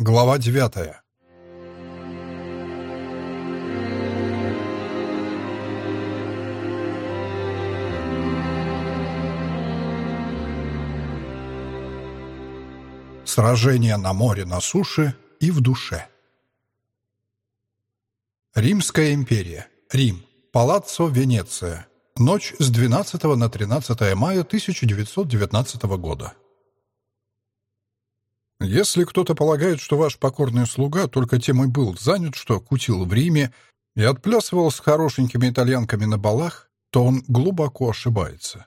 Глава девятая. Сражение на море, на суше и в душе. Римская империя. Рим. Палаццо Венеция. Ночь с 12 на 13 мая 1919 года. Если кто-то полагает, что ваш покорный слуга только тем и был занят, что кутил в Риме и отплясывал с хорошенькими итальянками на балах, то он глубоко ошибается.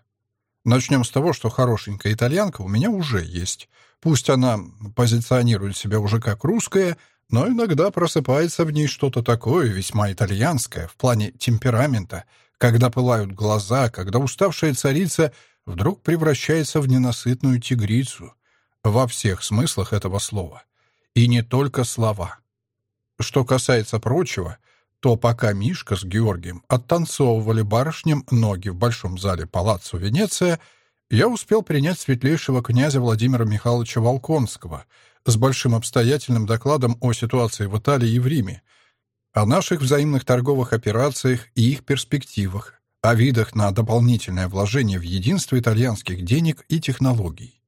Начнем с того, что хорошенькая итальянка у меня уже есть. Пусть она позиционирует себя уже как русская, но иногда просыпается в ней что-то такое весьма итальянское в плане темперамента, когда пылают глаза, когда уставшая царица вдруг превращается в ненасытную тигрицу — во всех смыслах этого слова. И не только слова. Что касается прочего, то пока Мишка с Георгием оттанцовывали барышням ноги в большом зале Палаццо Венеция, я успел принять светлейшего князя Владимира Михайловича Волконского с большим обстоятельным докладом о ситуации в Италии и в Риме, о наших взаимных торговых операциях и их перспективах, о видах на дополнительное вложение в единство итальянских денег и технологий.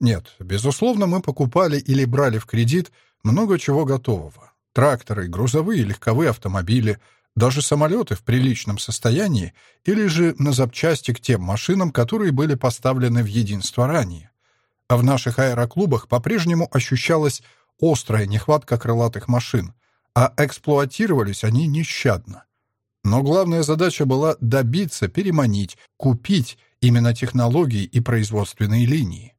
Нет, безусловно, мы покупали или брали в кредит много чего готового. Тракторы, грузовые и легковые автомобили, даже самолеты в приличном состоянии или же на запчасти к тем машинам, которые были поставлены в единство ранее. А в наших аэроклубах по-прежнему ощущалась острая нехватка крылатых машин, а эксплуатировались они нещадно. Но главная задача была добиться, переманить, купить именно технологии и производственные линии.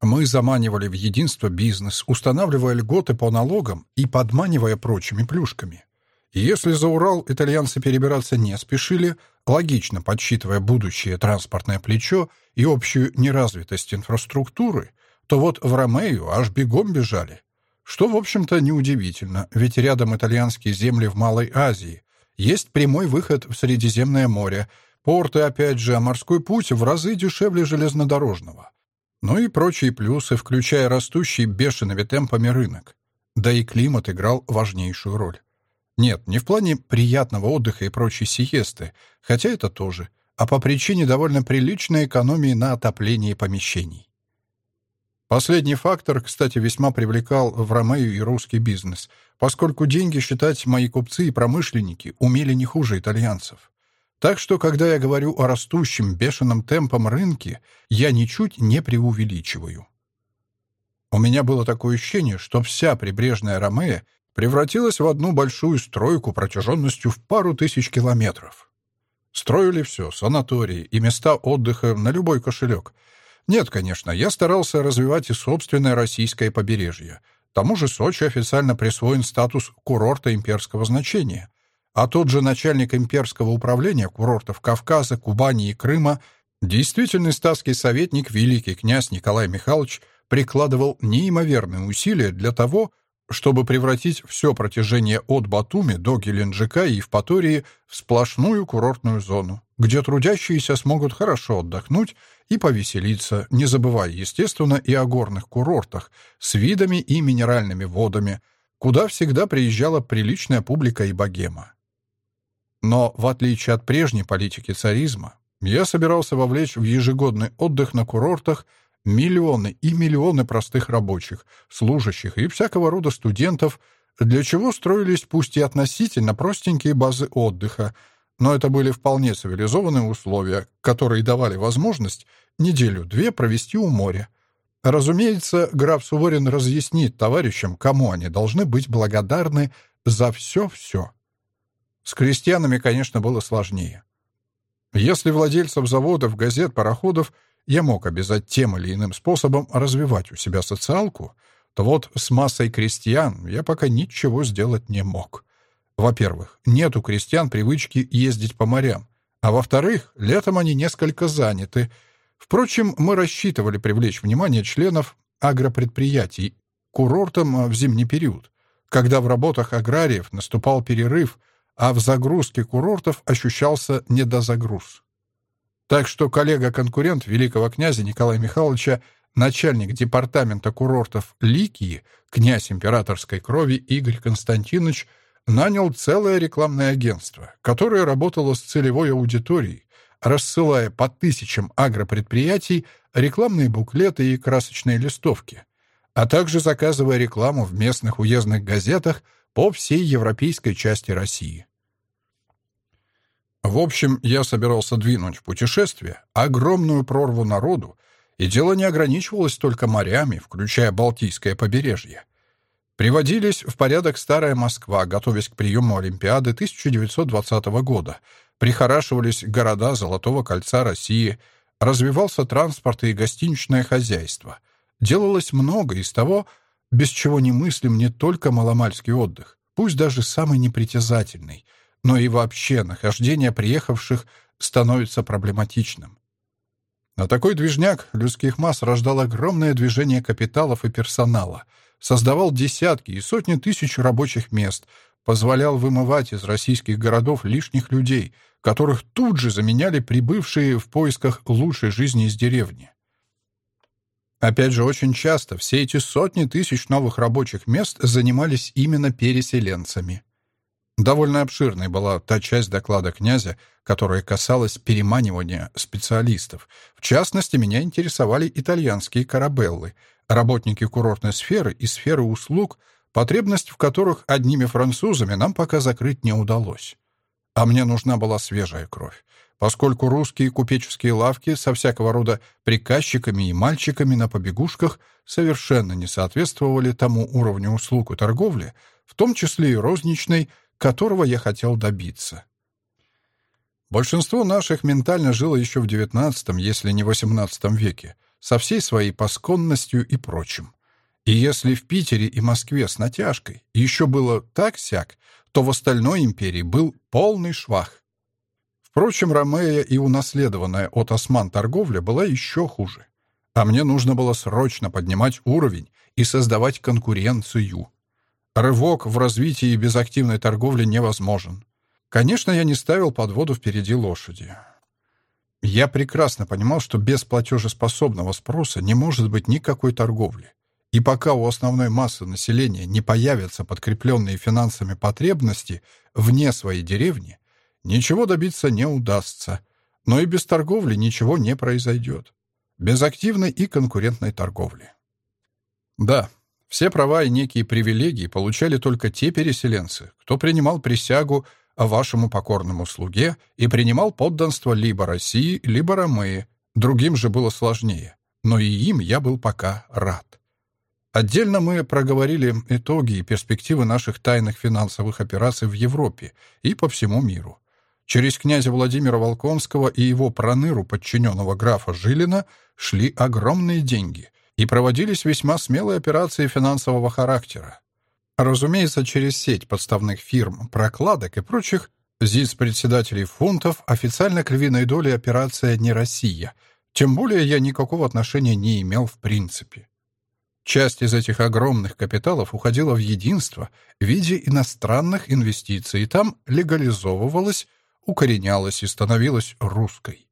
Мы заманивали в единство бизнес, устанавливая льготы по налогам и подманивая прочими плюшками. И если за Урал итальянцы перебираться не спешили, логично подсчитывая будущее транспортное плечо и общую неразвитость инфраструктуры, то вот в Ромею аж бегом бежали. Что, в общем-то, неудивительно, ведь рядом итальянские земли в Малой Азии, есть прямой выход в Средиземное море, порты, опять же, а морской путь в разы дешевле железнодорожного. Ну и прочие плюсы, включая растущий бешеными темпами рынок. Да и климат играл важнейшую роль. Нет, не в плане приятного отдыха и прочей сиесты, хотя это тоже, а по причине довольно приличной экономии на отоплении помещений. Последний фактор, кстати, весьма привлекал в Ромею и русский бизнес, поскольку деньги считать мои купцы и промышленники умели не хуже итальянцев. Так что, когда я говорю о растущем бешеном темпом рынке, я ничуть не преувеличиваю. У меня было такое ощущение, что вся прибрежная Ромея превратилась в одну большую стройку протяженностью в пару тысяч километров. Строили все, санатории и места отдыха на любой кошелек. Нет, конечно, я старался развивать и собственное российское побережье. Тому же Сочи официально присвоен статус курорта имперского значения. А тот же начальник имперского управления курортов Кавказа, Кубани и Крыма, действительный статский советник великий князь Николай Михайлович, прикладывал неимоверные усилия для того, чтобы превратить все протяжение от Батуми до Геленджика и Евпатории в сплошную курортную зону, где трудящиеся смогут хорошо отдохнуть и повеселиться, не забывая, естественно, и о горных курортах с видами и минеральными водами, куда всегда приезжала приличная публика и богема. Но, в отличие от прежней политики царизма, я собирался вовлечь в ежегодный отдых на курортах миллионы и миллионы простых рабочих, служащих и всякого рода студентов, для чего строились пусть и относительно простенькие базы отдыха, но это были вполне цивилизованные условия, которые давали возможность неделю-две провести у моря. Разумеется, граф Суворин разъяснит товарищам, кому они должны быть благодарны за все-все. С крестьянами, конечно, было сложнее. Если владельцев заводов, газет, пароходов я мог обязать тем или иным способом развивать у себя социалку, то вот с массой крестьян я пока ничего сделать не мог. Во-первых, нет у крестьян привычки ездить по морям, а во-вторых, летом они несколько заняты. Впрочем, мы рассчитывали привлечь внимание членов агропредприятий курортам в зимний период, когда в работах аграриев наступал перерыв, а в загрузке курортов ощущался недозагруз. Так что коллега-конкурент великого князя Николая Михайловича начальник департамента курортов Ликии, князь императорской крови Игорь Константинович, нанял целое рекламное агентство, которое работало с целевой аудиторией, рассылая по тысячам агропредприятий рекламные буклеты и красочные листовки, а также заказывая рекламу в местных уездных газетах по всей европейской части России. В общем, я собирался двинуть в путешествие огромную прорву народу, и дело не ограничивалось только морями, включая Балтийское побережье. Приводились в порядок старая Москва, готовясь к приему Олимпиады 1920 года, прихорашивались города Золотого кольца России, развивался транспорт и гостиничное хозяйство. Делалось много из того, без чего не мыслим не только маломальский отдых, пусть даже самый непритязательный — но и вообще нахождение приехавших становится проблематичным. На такой движняк людских масс рождал огромное движение капиталов и персонала, создавал десятки и сотни тысяч рабочих мест, позволял вымывать из российских городов лишних людей, которых тут же заменяли прибывшие в поисках лучшей жизни из деревни. Опять же, очень часто все эти сотни тысяч новых рабочих мест занимались именно переселенцами. Довольно обширной была та часть доклада князя, которая касалась переманивания специалистов. В частности, меня интересовали итальянские корабеллы, работники курортной сферы и сферы услуг, потребность в которых одними французами нам пока закрыть не удалось. А мне нужна была свежая кровь, поскольку русские купеческие лавки со всякого рода приказчиками и мальчиками на побегушках совершенно не соответствовали тому уровню услуг и торговли, в том числе и розничной, которого я хотел добиться. Большинство наших ментально жило еще в XIX, если не XVIII веке, со всей своей посконностью и прочим. И если в Питере и Москве с натяжкой еще было так-сяк, то в остальной империи был полный швах. Впрочем, Ромея и унаследованная от осман торговля была еще хуже. А мне нужно было срочно поднимать уровень и создавать конкуренцию. Рывок в развитии без активной торговли невозможен. Конечно, я не ставил под воду впереди лошади. Я прекрасно понимал, что без платежеспособного спроса не может быть никакой торговли. И пока у основной массы населения не появятся подкрепленные финансами потребности вне своей деревни, ничего добиться не удастся. Но и без торговли ничего не произойдет. Без активной и конкурентной торговли. Да, все права и некие привилегии получали только те переселенцы, кто принимал присягу о вашему покорному слуге и принимал подданство либо России, либо Ромеи. Другим же было сложнее, но и им я был пока рад. Отдельно мы проговорили итоги и перспективы наших тайных финансовых операций в Европе и по всему миру. Через князя Владимира Волконского и его проныру, подчиненного графа Жилина, шли огромные деньги — и проводились весьма смелые операции финансового характера. Разумеется, через сеть подставных фирм, прокладок и прочих ЗИЦ-председателей фунтов официально к львиной доле операция не Россия, тем более я никакого отношения не имел в принципе. Часть из этих огромных капиталов уходила в единство в виде иностранных инвестиций и там легализовывалась, укоренялась и становилась русской.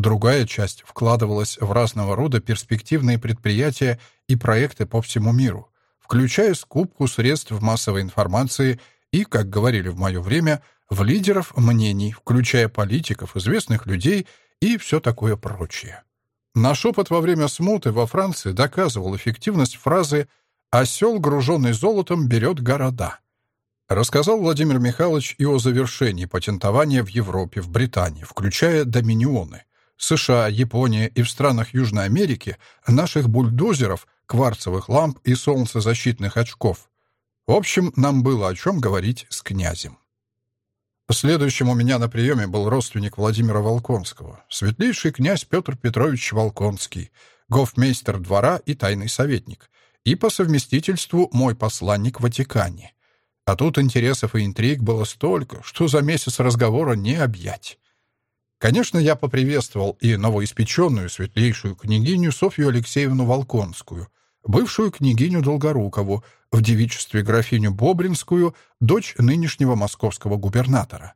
Другая часть вкладывалась в разного рода перспективные предприятия и проекты по всему миру, включая скупку средств массовой информации и, как говорили в мое время, в лидеров мнений, включая политиков, известных людей и все такое прочее. Наш опыт во время смуты во Франции доказывал эффективность фразы «осел, груженный золотом, берет города». Рассказал Владимир Михайлович и о завершении патентования в Европе, в Британии, включая доминионы. США, Япония и в странах Южной Америки наших бульдозеров, кварцевых ламп и солнцезащитных очков. В общем, нам было о чем говорить с князем. Следующим у меня на приеме был родственник Владимира Волконского, светлейший князь Петр Петрович Волконский, гофмейстер двора и тайный советник, и по совместительству мой посланник в Ватикане. А тут интересов и интриг было столько, что за месяц разговора не объять. Конечно, я поприветствовал и новоиспеченную светлейшую княгиню Софью Алексеевну Волконскую, бывшую княгиню Долгорукову, в девичестве графиню Бобринскую, дочь нынешнего московского губернатора.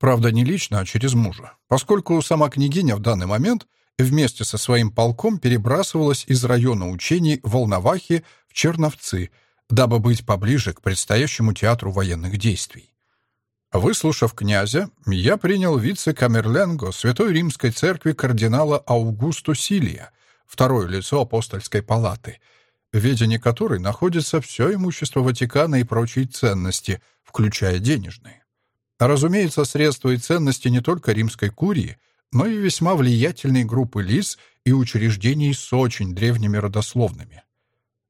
Правда, не лично, а через мужа, поскольку сама княгиня в данный момент вместе со своим полком перебрасывалась из района учений Волновахи в Черновцы, дабы быть поближе к предстоящему театру военных действий. Выслушав князя, я принял вице-камерленго Святой Римской Церкви кардинала Аугусту Силия, второе лицо апостольской палаты, в ведении которой находится все имущество Ватикана и прочие ценности, включая денежные. Разумеется, средства и ценности не только римской курии, но и весьма влиятельной группы лиц и учреждений с очень древними родословными.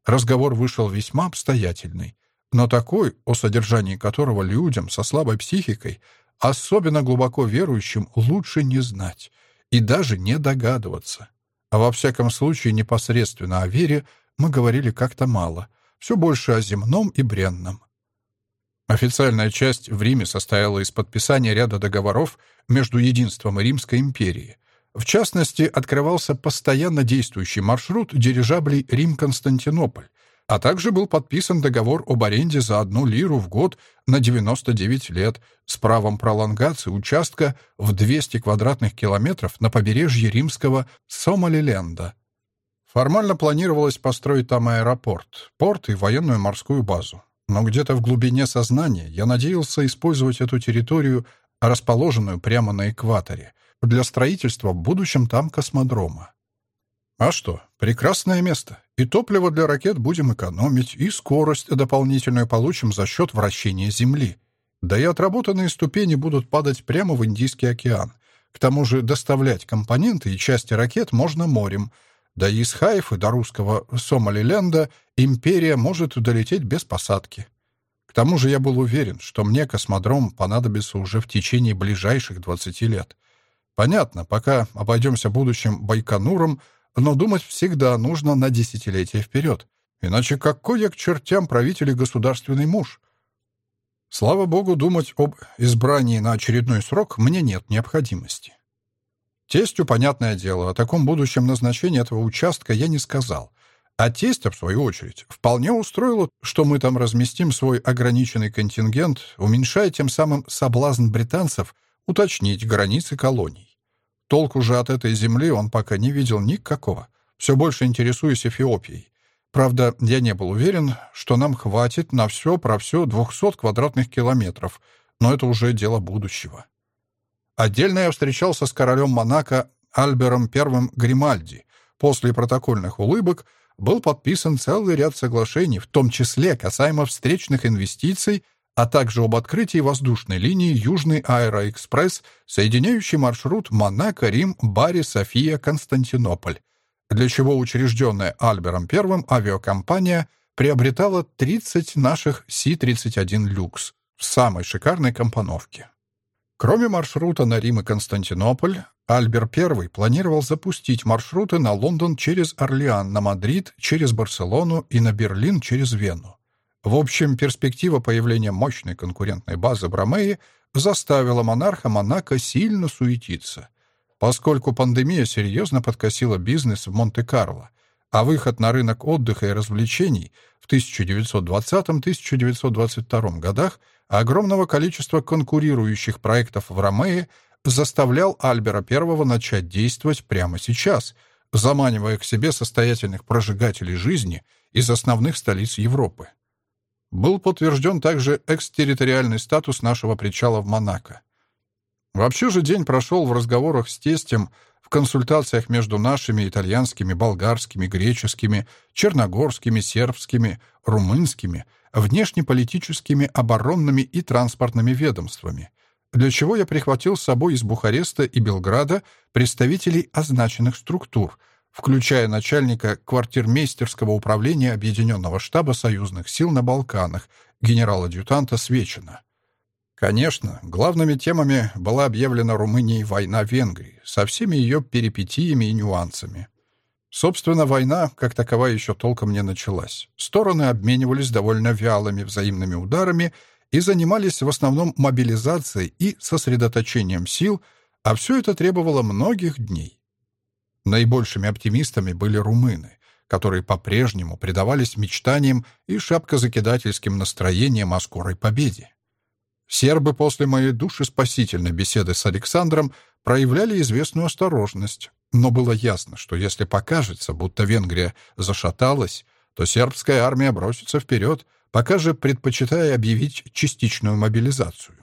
Разговор вышел весьма обстоятельный, но такой, о содержании которого людям со слабой психикой, особенно глубоко верующим, лучше не знать и даже не догадываться. А во всяком случае, непосредственно о вере мы говорили как-то мало, все больше о земном и бренном. Официальная часть в Риме состояла из подписания ряда договоров между Единством и Римской империей. В частности, открывался постоянно действующий маршрут дирижаблей Рим-Константинополь, а также был подписан договор об аренде за одну лиру в год на 99 лет с правом пролонгации участка в 200 квадратных километров на побережье римского Сомалиленда. Формально планировалось построить там аэропорт, порт и военную морскую базу. Но где-то в глубине сознания я надеялся использовать эту территорию, расположенную прямо на экваторе, для строительства в будущем там космодрома. А что, прекрасное место. И топливо для ракет будем экономить, и скорость дополнительную получим за счет вращения Земли. Да и отработанные ступени будут падать прямо в Индийский океан. К тому же доставлять компоненты и части ракет можно морем. Да и из Хайфы до русского Сомалиленда империя может долететь без посадки. К тому же я был уверен, что мне космодром понадобится уже в течение ближайших 20 лет. Понятно, пока обойдемся будущим Байконуром, но думать всегда нужно на десятилетия вперед. Иначе какой я к чертям правитель и государственный муж? Слава богу, думать об избрании на очередной срок мне нет необходимости. Тестю, понятное дело, о таком будущем назначении этого участка я не сказал. А тестя, в свою очередь, вполне устроило, что мы там разместим свой ограниченный контингент, уменьшая тем самым соблазн британцев уточнить границы колоний. Толку же от этой земли он пока не видел никакого. Все больше интересуюсь Эфиопией. Правда, я не был уверен, что нам хватит на все про все 200 квадратных километров, но это уже дело будущего. Отдельно я встречался с королем Монако Альбером I Гримальди. После протокольных улыбок был подписан целый ряд соглашений, в том числе касаемо встречных инвестиций а также об открытии воздушной линии Южный Аэроэкспресс, соединяющий маршрут Монако, Рим, Бари, София, Константинополь, для чего учрежденная Альбером I авиакомпания приобретала 30 наших Си-31 «Люкс» в самой шикарной компоновке. Кроме маршрута на Рим и Константинополь, Альбер I планировал запустить маршруты на Лондон через Орлеан, на Мадрид через Барселону и на Берлин через Вену. В общем, перспектива появления мощной конкурентной базы Бромеи заставила монарха Монако сильно суетиться, поскольку пандемия серьезно подкосила бизнес в Монте-Карло, а выход на рынок отдыха и развлечений в 1920-1922 годах огромного количества конкурирующих проектов в Ромее заставлял Альбера I начать действовать прямо сейчас, заманивая к себе состоятельных прожигателей жизни из основных столиц Европы. Был подтвержден также экстерриториальный статус нашего причала в Монако. Вообще же день прошел в разговорах с тестем, в консультациях между нашими итальянскими, болгарскими, греческими, черногорскими, сербскими, румынскими, внешнеполитическими, оборонными и транспортными ведомствами, для чего я прихватил с собой из Бухареста и Белграда представителей означенных структур — включая начальника квартирмейстерского управления Объединенного штаба союзных сил на Балканах, генерал-адъютанта Свечина. Конечно, главными темами была объявлена Румынией война Венгрии со всеми ее перипетиями и нюансами. Собственно, война, как таковая, еще толком не началась. Стороны обменивались довольно вялыми взаимными ударами и занимались в основном мобилизацией и сосредоточением сил, а все это требовало многих дней. Наибольшими оптимистами были румыны, которые по-прежнему предавались мечтаниям и шапкозакидательским настроениям о скорой победе. Сербы после моей душеспасительной беседы с Александром проявляли известную осторожность. Но было ясно, что если покажется, будто Венгрия зашаталась, то сербская армия бросится вперед, пока же предпочитая объявить частичную мобилизацию.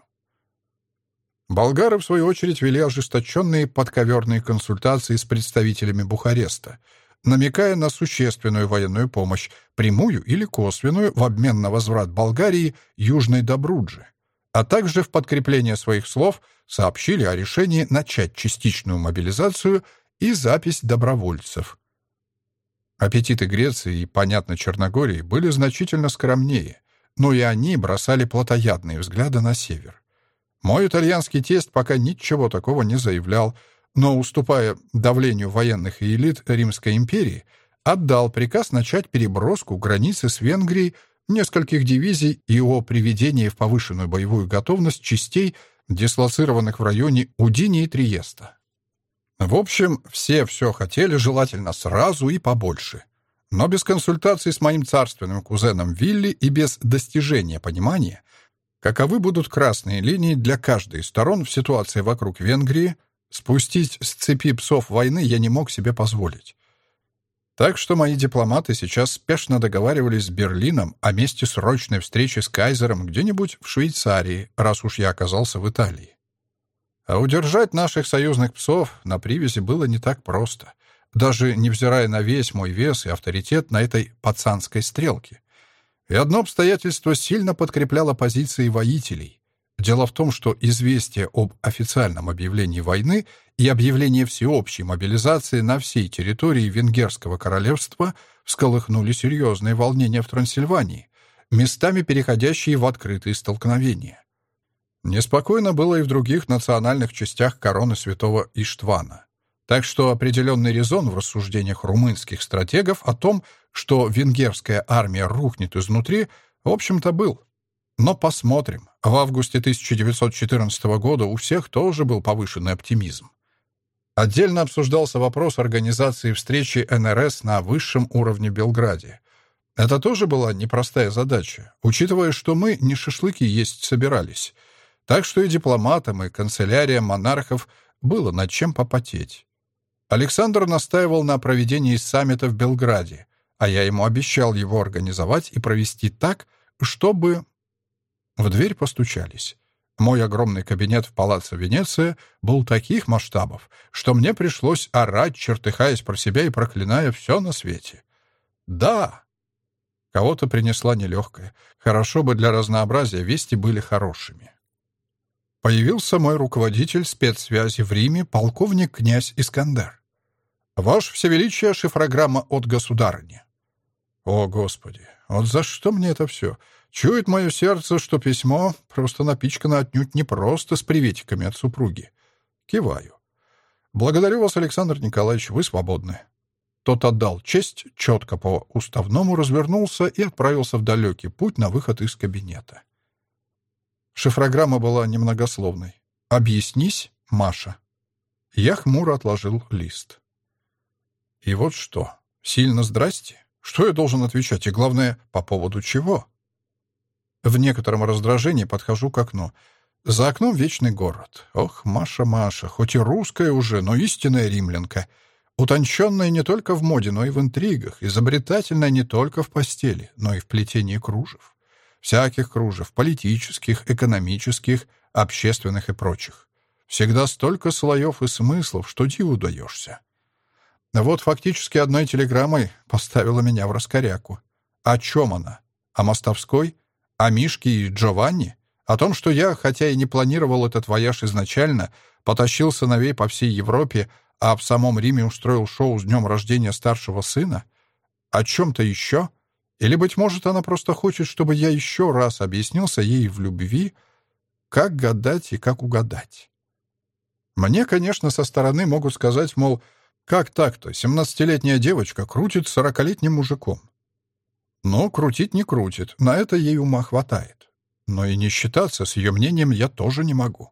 Болгары, в свою очередь, вели ожесточенные подковерные консультации с представителями Бухареста, намекая на существенную военную помощь, прямую или косвенную, в обмен на возврат Болгарии Южной Добруджи, а также в подкрепление своих слов сообщили о решении начать частичную мобилизацию и запись добровольцев. Аппетиты Греции и, понятно, Черногории были значительно скромнее, но и они бросали плотоядные взгляды на север. Мой итальянский тесть пока ничего такого не заявлял, но, уступая давлению военных элит Римской империи, отдал приказ начать переброску границы с Венгрией нескольких дивизий и о приведении в повышенную боевую готовность частей, дислоцированных в районе Удини и Триеста. В общем, все все хотели, желательно сразу и побольше. Но без консультаций с моим царственным кузеном Вилли и без достижения понимания, каковы будут красные линии для каждой из сторон в ситуации вокруг Венгрии, спустить с цепи псов войны я не мог себе позволить. Так что мои дипломаты сейчас спешно договаривались с Берлином о месте срочной встречи с кайзером где-нибудь в Швейцарии, раз уж я оказался в Италии. А удержать наших союзных псов на привязи было не так просто, даже невзирая на весь мой вес и авторитет на этой пацанской стрелке. И одно обстоятельство сильно подкрепляло позиции воителей. Дело в том, что известие об официальном объявлении войны и объявление всеобщей мобилизации на всей территории Венгерского королевства всколыхнули серьезные волнения в Трансильвании, местами переходящие в открытые столкновения. Неспокойно было и в других национальных частях короны святого Иштвана. Так что определенный резон в рассуждениях румынских стратегов о том, что венгерская армия рухнет изнутри, в общем-то был. Но посмотрим. В августе 1914 года у всех тоже был повышенный оптимизм. Отдельно обсуждался вопрос организации встречи НРС на высшем уровне в Белграде. Это тоже была непростая задача, учитывая, что мы не шашлыки есть собирались. Так что и дипломатам, и канцеляриям монархов было над чем попотеть. Александр настаивал на проведении саммита в Белграде, а я ему обещал его организовать и провести так, чтобы... В дверь постучались. Мой огромный кабинет в палаце Венеция был таких масштабов, что мне пришлось орать, чертыхаясь про себя и проклиная все на свете. «Да!» Кого-то принесла нелегкая. Хорошо бы для разнообразия вести были хорошими. Появился мой руководитель спецсвязи в Риме, полковник князь Искандер. «Ваше Всевеличие, шифрограмма от государыни». «О, Господи, вот за что мне это все? Чует мое сердце, что письмо просто напичкано отнюдь не просто с приветиками от супруги. Киваю. Благодарю вас, Александр Николаевич, вы свободны». Тот отдал честь, четко по уставному развернулся и отправился в далекий путь на выход из кабинета. Шифрограмма была немногословной. «Объяснись, Маша». Я хмуро отложил лист. И вот что. Сильно здрасте? Что я должен отвечать? И главное, по поводу чего? В некотором раздражении подхожу к окну. За окном вечный город. Ох, Маша, Маша, хоть и русская уже, но истинная римлянка. Утонченная не только в моде, но и в интригах. Изобретательная не только в постели, но и в плетении кружев. Всяких кружев, политических, экономических, общественных и прочих. Всегда столько слоев и смыслов, что диву даешься. Вот фактически одной телеграммой поставила меня в раскоряку. О чем она? О Мостовской? О Мишке и Джованни? О том, что я, хотя и не планировал этот вояж изначально, потащил сыновей по всей Европе, а в самом Риме устроил шоу с днем рождения старшего сына? О чем-то еще? Или, быть может, она просто хочет, чтобы я еще раз объяснился ей в любви, как гадать и как угадать? Мне, конечно, со стороны могут сказать, мол, как так-то? Семнадцатилетняя девочка крутит сорокалетним мужиком. Но крутить не крутит, на это ей ума хватает. Но и не считаться с ее мнением я тоже не могу.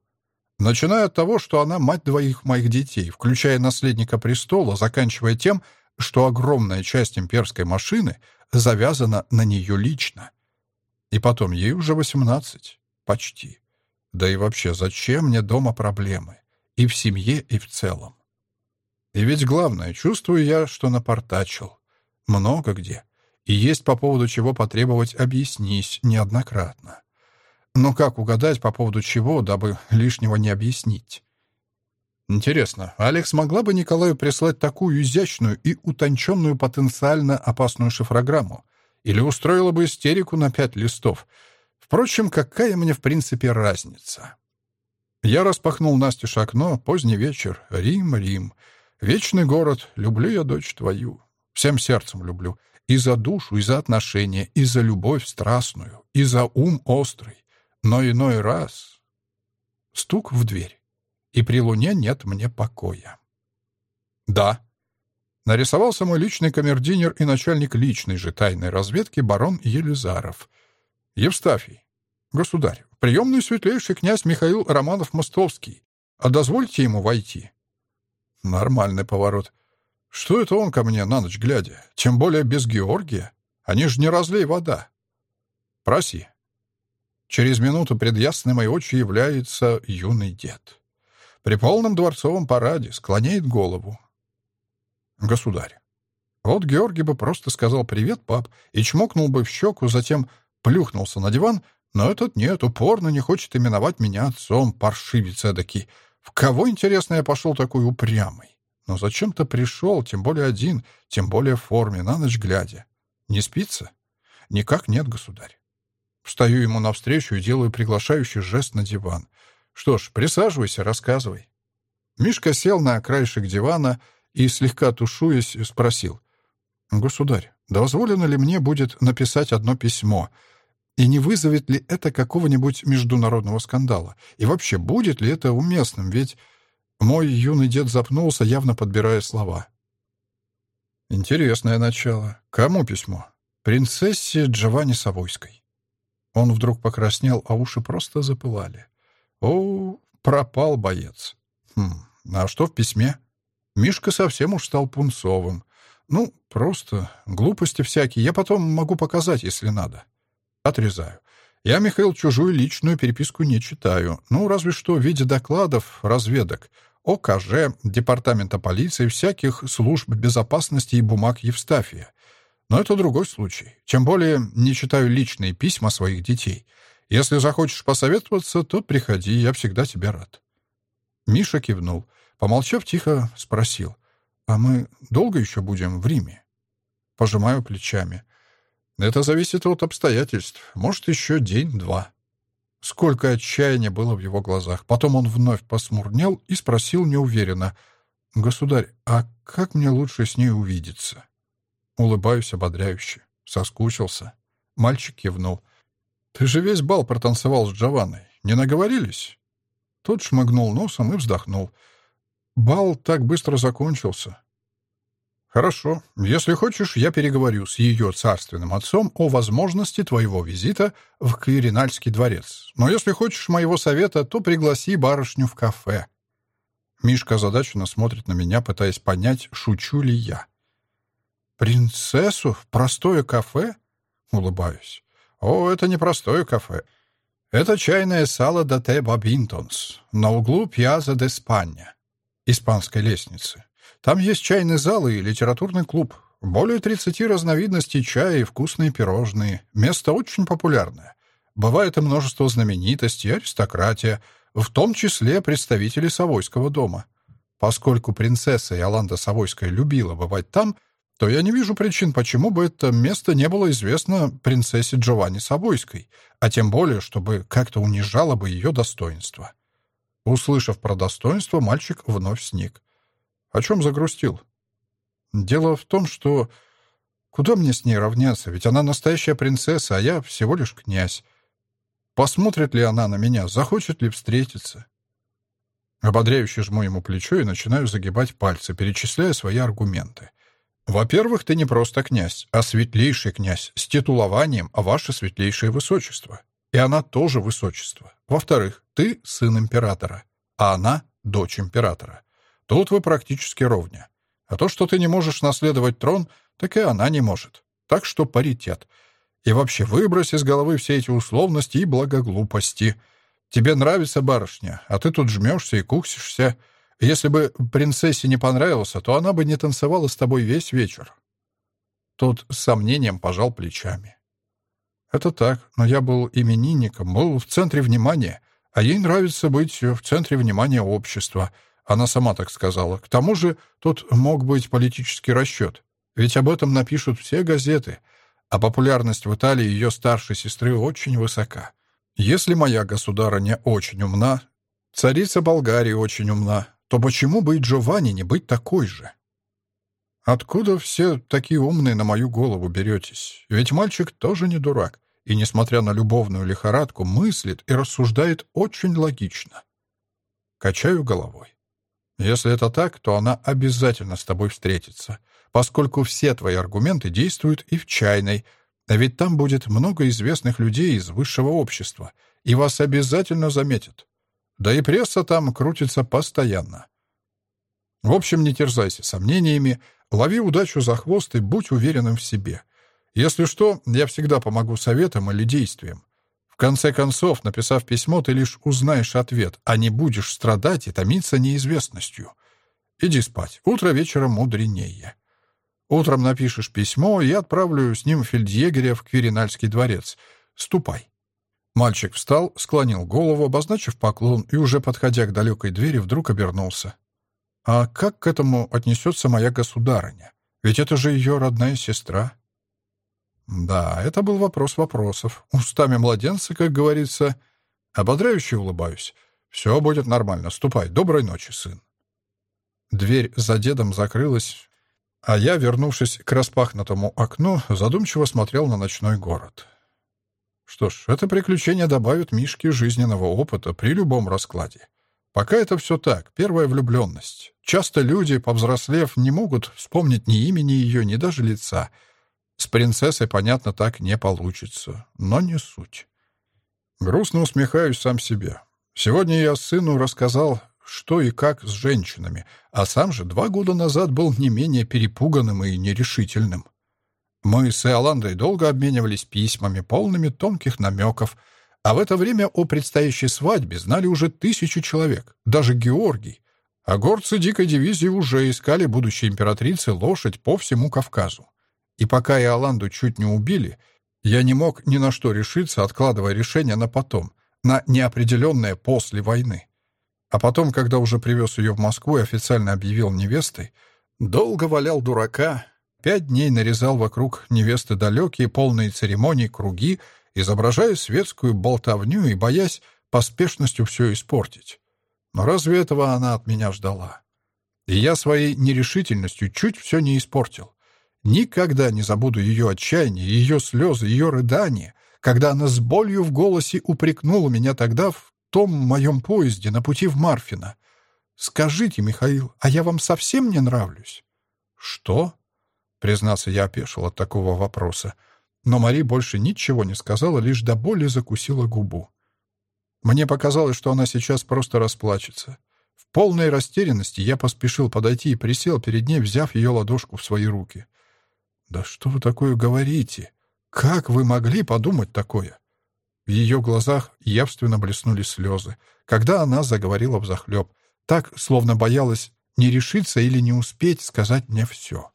Начиная от того, что она мать двоих моих детей, включая наследника престола, заканчивая тем, что огромная часть имперской машины завязана на нее лично. И потом, ей уже восемнадцать. Почти. Да и вообще, зачем мне дома проблемы? И в семье, и в целом. И ведь главное, чувствую я, что напортачил. Много где. И есть по поводу чего потребовать «объяснись» неоднократно. Но как угадать по поводу чего, дабы лишнего не объяснить? Интересно, Алекс могла бы Николаю прислать такую изящную и утонченную потенциально опасную шифрограмму? Или устроила бы истерику на пять листов? Впрочем, какая мне в принципе разница? Я распахнул Насте окно, поздний вечер, Рим, Рим. Вечный город, люблю я дочь твою. Всем сердцем люблю. И за душу, и за отношения, и за любовь страстную, и за ум острый. Но иной раз... Стук в дверь и при луне нет мне покоя. Да. Нарисовался мой личный камердинер и начальник личной же тайной разведки барон Елизаров. Евстафий. Государь, приемный светлейший князь Михаил Романов-Мостовский. А дозвольте ему войти. Нормальный поворот. Что это он ко мне на ночь глядя? Тем более без Георгия. Они же не разлей вода. Проси. Через минуту пред ясной моей очи является юный дед. При полном дворцовом параде склоняет голову. Государь. Вот Георгий бы просто сказал «Привет, пап» и чмокнул бы в щеку, затем плюхнулся на диван, но этот нет, упорно не хочет именовать меня отцом, паршивец эдакий. В кого, интересно, я пошел такой упрямый? Но зачем-то пришел, тем более один, тем более в форме, на ночь глядя. Не спится? Никак нет, государь. Встаю ему навстречу и делаю приглашающий жест на диван. Что ж, присаживайся, рассказывай. Мишка сел на краешек дивана и, слегка тушуясь, спросил. «Государь, дозволено ли мне будет написать одно письмо? И не вызовет ли это какого-нибудь международного скандала? И вообще, будет ли это уместным? Ведь мой юный дед запнулся, явно подбирая слова. Интересное начало. Кому письмо? Принцессе Джованни Савойской. Он вдруг покраснел, а уши просто запылали. О, пропал боец. Хм, а что в письме? Мишка совсем уж стал пунцовым. Ну, просто глупости всякие. Я потом могу показать, если надо. Отрезаю. Я, Михаил, чужую личную переписку не читаю. Ну, разве что в виде докладов, разведок. ОКЖ, Департамента полиции, всяких служб безопасности и бумаг Евстафия. Но это другой случай. Тем более не читаю личные письма своих детей — если захочешь посоветоваться, то приходи, я всегда тебе рад». Миша кивнул. Помолчав, тихо спросил. «А мы долго еще будем в Риме?» Пожимаю плечами. «Это зависит от обстоятельств. Может, еще день-два». Сколько отчаяния было в его глазах. Потом он вновь посмурнел и спросил неуверенно. «Государь, а как мне лучше с ней увидеться?» Улыбаюсь ободряюще. Соскучился. Мальчик кивнул. «Ты же весь бал протанцевал с Джованной. Не наговорились?» Тот шмыгнул носом и вздохнул. «Бал так быстро закончился». «Хорошо. Если хочешь, я переговорю с ее царственным отцом о возможности твоего визита в Киринальский дворец. Но если хочешь моего совета, то пригласи барышню в кафе». Мишка озадаченно смотрит на меня, пытаясь понять, шучу ли я. «Принцессу в простое кафе?» — улыбаюсь. О, это не простое кафе. Это чайное сало до те Бабинтонс на углу Пьяза де Спанья, испанской лестницы. Там есть чайный зал и литературный клуб. Более 30 разновидностей чая и вкусные пирожные. Место очень популярное. Бывает и множество знаменитостей, аристократия, в том числе представители Савойского дома. Поскольку принцесса Иоланда Савойская любила бывать там, то я не вижу причин, почему бы это место не было известно принцессе Джованни Собойской, а тем более, чтобы как-то унижало бы ее достоинство. Услышав про достоинство, мальчик вновь сник. О чем загрустил? Дело в том, что... Куда мне с ней равняться? Ведь она настоящая принцесса, а я всего лишь князь. Посмотрит ли она на меня, захочет ли встретиться? Ободряюще жму ему плечо и начинаю загибать пальцы, перечисляя свои аргументы. Во-первых, ты не просто князь, а светлейший князь с титулованием «Ваше светлейшее высочество». И она тоже высочество. Во-вторых, ты сын императора, а она — дочь императора. Тут вы практически ровня. А то, что ты не можешь наследовать трон, так и она не может. Так что паритет. И вообще выбрось из головы все эти условности и благоглупости. Тебе нравится барышня, а ты тут жмешься и куксишься. Если бы принцессе не понравился, то она бы не танцевала с тобой весь вечер». Тот с сомнением пожал плечами. «Это так, но я был именинником, был в центре внимания, а ей нравится быть в центре внимания общества. Она сама так сказала. К тому же тут мог быть политический расчет. Ведь об этом напишут все газеты, а популярность в Италии ее старшей сестры очень высока. Если моя государыня очень умна, царица Болгарии очень умна, то почему бы и Джованни не быть такой же? Откуда все такие умные на мою голову беретесь? Ведь мальчик тоже не дурак, и, несмотря на любовную лихорадку, мыслит и рассуждает очень логично. Качаю головой. Если это так, то она обязательно с тобой встретится, поскольку все твои аргументы действуют и в чайной, а ведь там будет много известных людей из высшего общества, и вас обязательно заметят. Да и пресса там крутится постоянно. В общем, не терзайся сомнениями, Лови удачу за хвост и будь уверенным в себе. Если что, я всегда помогу советом или действием. В конце концов, написав письмо, ты лишь узнаешь ответ, а не будешь страдать и томиться неизвестностью. Иди спать. Утро вечером мудренее. Утром напишешь письмо, и я отправлю с ним фельдъегеря в Квиринальский дворец. Ступай». Мальчик встал, склонил голову, обозначив поклон, и уже подходя к далекой двери, вдруг обернулся. А как к этому отнесется моя государыня? Ведь это же ее родная сестра. Да, это был вопрос вопросов. Устами младенца, как говорится. Ободряюще улыбаюсь. Все будет нормально. Ступай. Доброй ночи, сын. Дверь за дедом закрылась, а я, вернувшись к распахнутому окну, задумчиво смотрел на ночной город. Что ж, это приключение добавит Мишке жизненного опыта при любом раскладе. Пока это все так, первая влюбленность. Часто люди, повзрослев, не могут вспомнить ни имени ее, ни даже лица. С принцессой, понятно, так не получится, но не суть. Грустно усмехаюсь сам себе. Сегодня я сыну рассказал, что и как с женщинами, а сам же два года назад был не менее перепуганным и нерешительным. Мы с Иоландой долго обменивались письмами, полными тонких намеков — а в это время о предстоящей свадьбе знали уже тысячи человек, даже Георгий. А горцы дикой дивизии уже искали будущей императрице лошадь по всему Кавказу. И пока Иоланду чуть не убили, я не мог ни на что решиться, откладывая решение на потом, на неопределенное после войны. А потом, когда уже привез ее в Москву и официально объявил невестой, долго валял дурака, пять дней нарезал вокруг невесты далекие, полные церемоний, круги — изображая светскую болтовню и боясь поспешностью все испортить. Но разве этого она от меня ждала? И я своей нерешительностью чуть все не испортил. Никогда не забуду ее отчаяние, ее слезы, ее рыдания, когда она с болью в голосе упрекнула меня тогда в том моем поезде на пути в Марфино. «Скажите, Михаил, а я вам совсем не нравлюсь?» «Что?» Признаться, я опешил от такого вопроса. Но Мари больше ничего не сказала, лишь до боли закусила губу. Мне показалось, что она сейчас просто расплачется. В полной растерянности я поспешил подойти и присел перед ней, взяв ее ладошку в свои руки. «Да что вы такое говорите? Как вы могли подумать такое?» В ее глазах явственно блеснули слезы, когда она заговорила взахлеб, так, словно боялась не решиться или не успеть сказать мне все.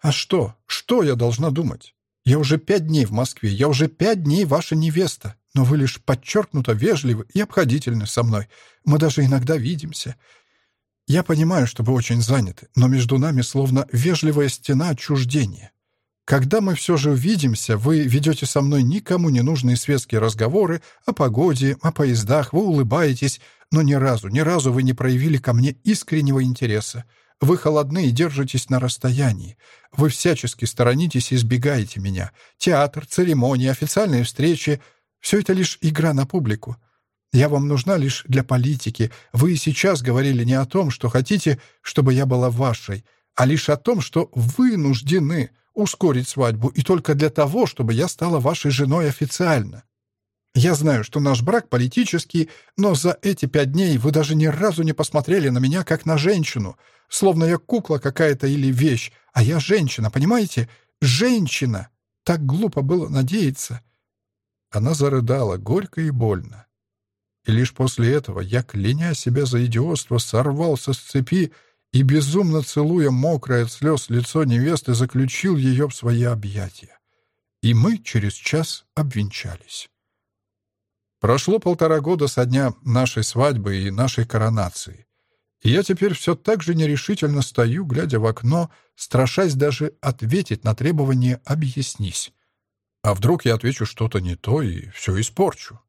«А что? Что я должна думать? Я уже пять дней в Москве, я уже пять дней ваша невеста, но вы лишь подчеркнуто вежливы и обходительны со мной. Мы даже иногда видимся. Я понимаю, что вы очень заняты, но между нами словно вежливая стена отчуждения. Когда мы все же увидимся, вы ведете со мной никому не нужные светские разговоры о погоде, о поездах, вы улыбаетесь, но ни разу, ни разу вы не проявили ко мне искреннего интереса. Вы холодны и держитесь на расстоянии. Вы всячески сторонитесь и избегаете меня. Театр, церемонии, официальные встречи — все это лишь игра на публику. Я вам нужна лишь для политики. Вы и сейчас говорили не о том, что хотите, чтобы я была вашей, а лишь о том, что вынуждены ускорить свадьбу и только для того, чтобы я стала вашей женой официально. Я знаю, что наш брак политический, но за эти пять дней вы даже ни разу не посмотрели на меня как на женщину, словно я кукла какая-то или вещь, а я женщина, понимаете? Женщина! Так глупо было надеяться. Она зарыдала горько и больно. И лишь после этого я, кляня себя за идиотство, сорвался с цепи и, безумно целуя мокрое от слез лицо невесты, заключил ее в свои объятия. И мы через час обвенчались. Прошло полтора года со дня нашей свадьбы и нашей коронации. И я теперь все так же нерешительно стою, глядя в окно, страшась даже ответить на требование «объяснись». А вдруг я отвечу что-то не то и все испорчу?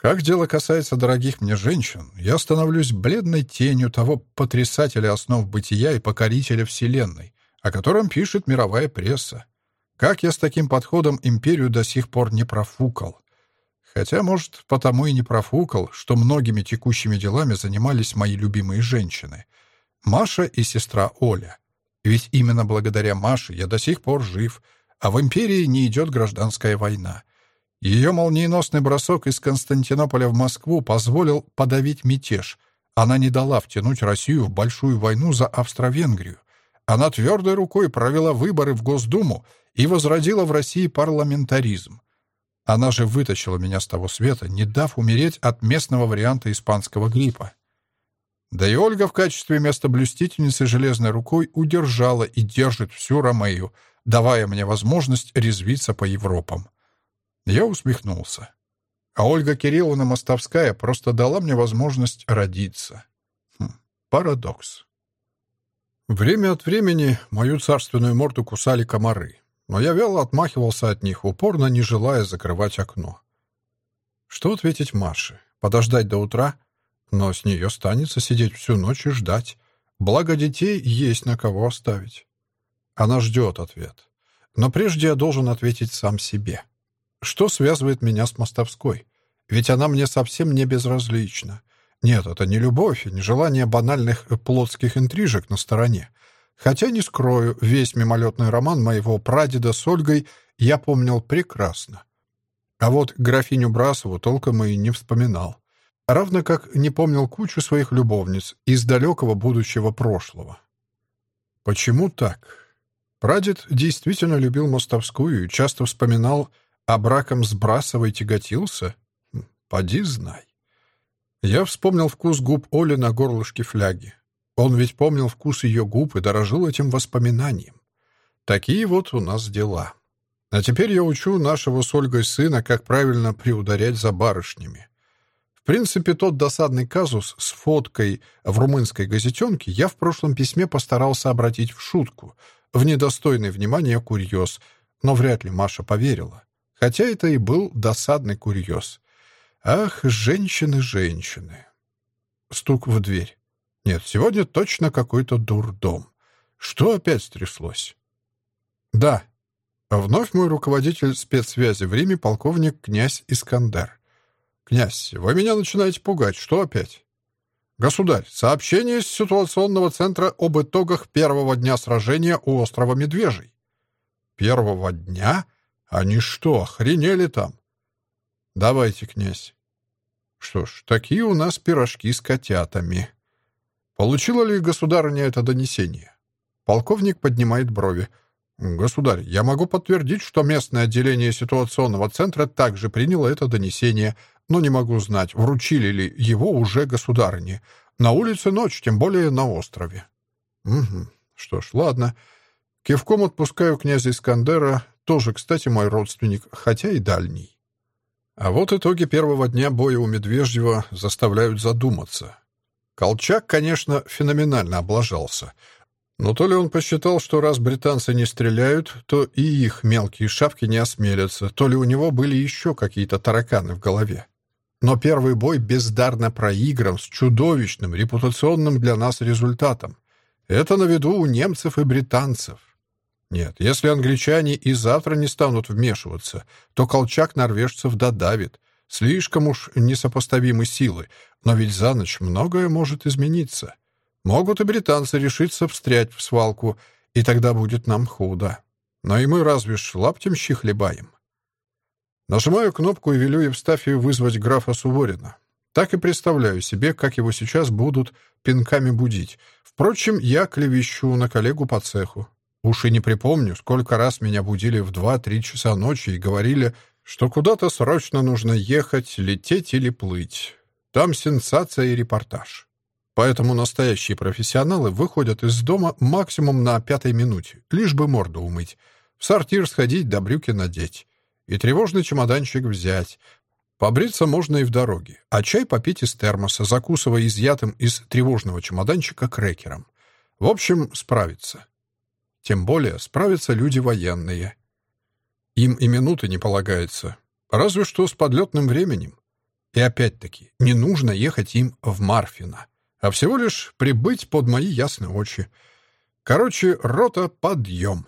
Как дело касается дорогих мне женщин, я становлюсь бледной тенью того потрясателя основ бытия и покорителя Вселенной, о котором пишет мировая пресса. Как я с таким подходом империю до сих пор не профукал? Хотя, может, потому и не профукал, что многими текущими делами занимались мои любимые женщины. Маша и сестра Оля. Ведь именно благодаря Маше я до сих пор жив, а в империи не идет гражданская война. Ее молниеносный бросок из Константинополя в Москву позволил подавить мятеж. Она не дала втянуть Россию в большую войну за Австро-Венгрию. Она твердой рукой провела выборы в Госдуму и возродила в России парламентаризм. Она же вытащила меня с того света, не дав умереть от местного варианта испанского гриппа. Да и Ольга в качестве местоблюстительницы железной рукой удержала и держит всю Ромею, давая мне возможность резвиться по Европам. Я усмехнулся. А Ольга Кирилловна Мостовская просто дала мне возможность родиться. Хм, парадокс. Время от времени мою царственную морду кусали комары, но я вяло отмахивался от них, упорно не желая закрывать окно. Что ответить Маше? Подождать до утра? Но с нее станется сидеть всю ночь и ждать. Благо детей есть на кого оставить. Она ждет ответ. Но прежде я должен ответить сам себе. Что связывает меня с Мостовской? Ведь она мне совсем не безразлична. Нет, это не любовь и не желание банальных плотских интрижек на стороне. Хотя, не скрою, весь мимолетный роман моего прадеда с Ольгой я помнил прекрасно. А вот графиню Брасову толком и не вспоминал. Равно как не помнил кучу своих любовниц из далекого будущего прошлого. Почему так? Прадед действительно любил Мостовскую и часто вспоминал а браком с Брасовой тяготился? Хм, поди знай. Я вспомнил вкус губ Оли на горлышке фляги. Он ведь помнил вкус ее губ и дорожил этим воспоминанием. Такие вот у нас дела. А теперь я учу нашего с Ольгой сына, как правильно приударять за барышнями. В принципе, тот досадный казус с фоткой в румынской газетенке я в прошлом письме постарался обратить в шутку, в недостойный внимания курьез, но вряд ли Маша поверила. Хотя это и был досадный курьез. Ах, женщины, женщины. Стук в дверь. Нет, сегодня точно какой-то дурдом. Что опять стряслось? Да. Вновь мой руководитель спецсвязи в Риме, полковник князь Искандер. «Князь, вы меня начинаете пугать. Что опять?» «Государь, сообщение из ситуационного центра об итогах первого дня сражения у острова Медвежий». «Первого дня?» Они что, охренели там? Давайте, князь. Что ж, такие у нас пирожки с котятами. Получила ли государыня это донесение? Полковник поднимает брови. «Государь, я могу подтвердить, что местное отделение ситуационного центра также приняло это донесение, но не могу знать, вручили ли его уже государыне. На улице ночь, тем более на острове». «Угу. Что ж, ладно. Кивком отпускаю князя Искандера, тоже, кстати, мой родственник, хотя и дальний. А вот итоги первого дня боя у Медвежьего заставляют задуматься. Колчак, конечно, феноменально облажался. Но то ли он посчитал, что раз британцы не стреляют, то и их мелкие шапки не осмелятся, то ли у него были еще какие-то тараканы в голове. Но первый бой бездарно проигран с чудовищным репутационным для нас результатом. Это на виду у немцев и британцев. Нет, если англичане и завтра не станут вмешиваться, то Колчак норвежцев додавит. Слишком уж несопоставимы силы, но ведь за ночь многое может измениться. Могут и британцы решиться встрять в свалку, и тогда будет нам худо. Но и мы разве ж лаптем щи хлебаем? Нажимаю кнопку и велю Евстафию вызвать графа Суворина. Так и представляю себе, как его сейчас будут пинками будить. Впрочем, я клевещу на коллегу по цеху. Уж и не припомню, сколько раз меня будили в два-три часа ночи и говорили, что куда-то срочно нужно ехать, лететь или плыть. Там сенсация и репортаж. Поэтому настоящие профессионалы выходят из дома максимум на пятой минуте, лишь бы морду умыть, в сортир сходить да брюки надеть. И тревожный чемоданчик взять. Побриться можно и в дороге, а чай попить из термоса, закусывая изъятым из тревожного чемоданчика крекером. В общем, справиться. Тем более справятся люди военные. Им и минуты не полагается. Разве что с подлетным временем. И опять-таки, не нужно ехать им в Марфино, а всего лишь прибыть под мои ясные очи. Короче, рота подъем.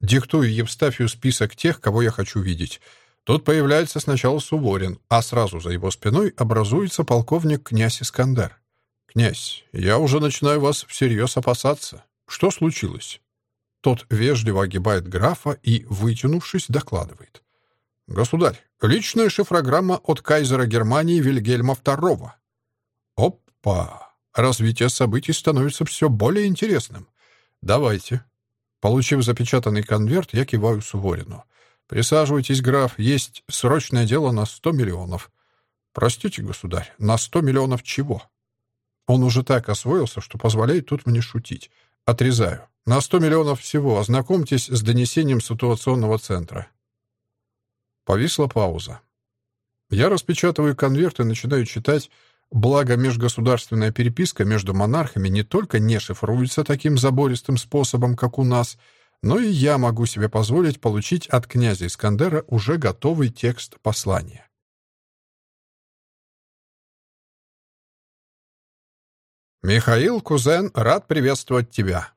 Диктую Евстафию список тех, кого я хочу видеть. Тут появляется сначала Суворин, а сразу за его спиной образуется полковник князь Искандер. «Князь, я уже начинаю вас всерьез опасаться. Что случилось?» Тот вежливо огибает графа и, вытянувшись, докладывает. «Государь, личная шифрограмма от кайзера Германии Вильгельма II». «Опа! Развитие событий становится все более интересным. Давайте». Получив запечатанный конверт, я киваю Суворину. «Присаживайтесь, граф, есть срочное дело на сто миллионов». «Простите, государь, на сто миллионов чего?» Он уже так освоился, что позволяет тут мне шутить. Отрезаю. На сто миллионов всего. Ознакомьтесь с донесением ситуационного центра. Повисла пауза. Я распечатываю конверт и начинаю читать, благо межгосударственная переписка между монархами не только не шифруется таким забористым способом, как у нас, но и я могу себе позволить получить от князя Искандера уже готовый текст послания. «Михаил, кузен, рад приветствовать тебя.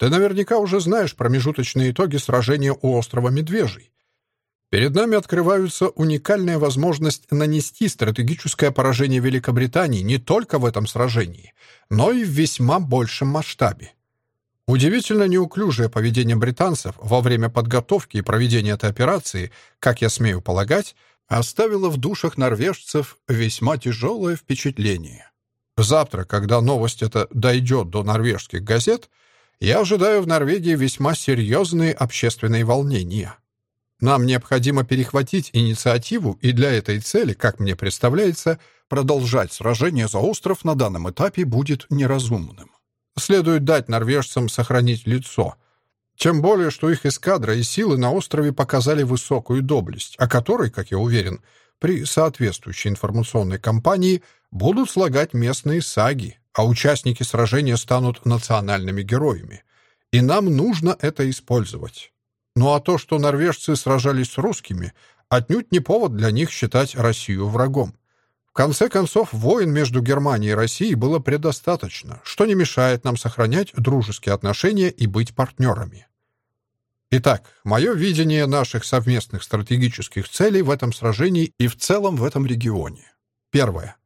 Ты наверняка уже знаешь промежуточные итоги сражения у острова Медвежий. Перед нами открывается уникальная возможность нанести стратегическое поражение Великобритании не только в этом сражении, но и в весьма большем масштабе. Удивительно неуклюжее поведение британцев во время подготовки и проведения этой операции, как я смею полагать, оставило в душах норвежцев весьма тяжелое впечатление. Завтра, когда новость эта дойдет до норвежских газет, я ожидаю в Норвегии весьма серьезные общественные волнения. Нам необходимо перехватить инициативу, и для этой цели, как мне представляется, продолжать сражение за остров на данном этапе будет неразумным. Следует дать норвежцам сохранить лицо. Тем более, что их эскадра и силы на острове показали высокую доблесть, о которой, как я уверен, при соответствующей информационной кампании будут слагать местные саги, а участники сражения станут национальными героями. И нам нужно это использовать. Ну а то, что норвежцы сражались с русскими, отнюдь не повод для них считать Россию врагом. В конце концов, войн между Германией и Россией было предостаточно, что не мешает нам сохранять дружеские отношения и быть партнерами. Итак, мое видение наших совместных стратегических целей в этом сражении и в целом в этом регионе. Первое.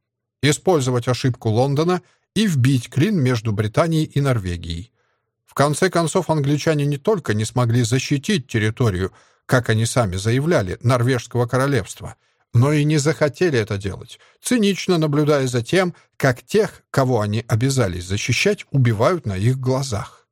Использовать ошибку Лондона и вбить клин между Британией и Норвегией. В конце концов, англичане не только не смогли защитить территорию, как они сами заявляли, Норвежского королевства, но и не захотели это делать, цинично наблюдая за тем, как тех, кого они обязались защищать, убивают на их глазах.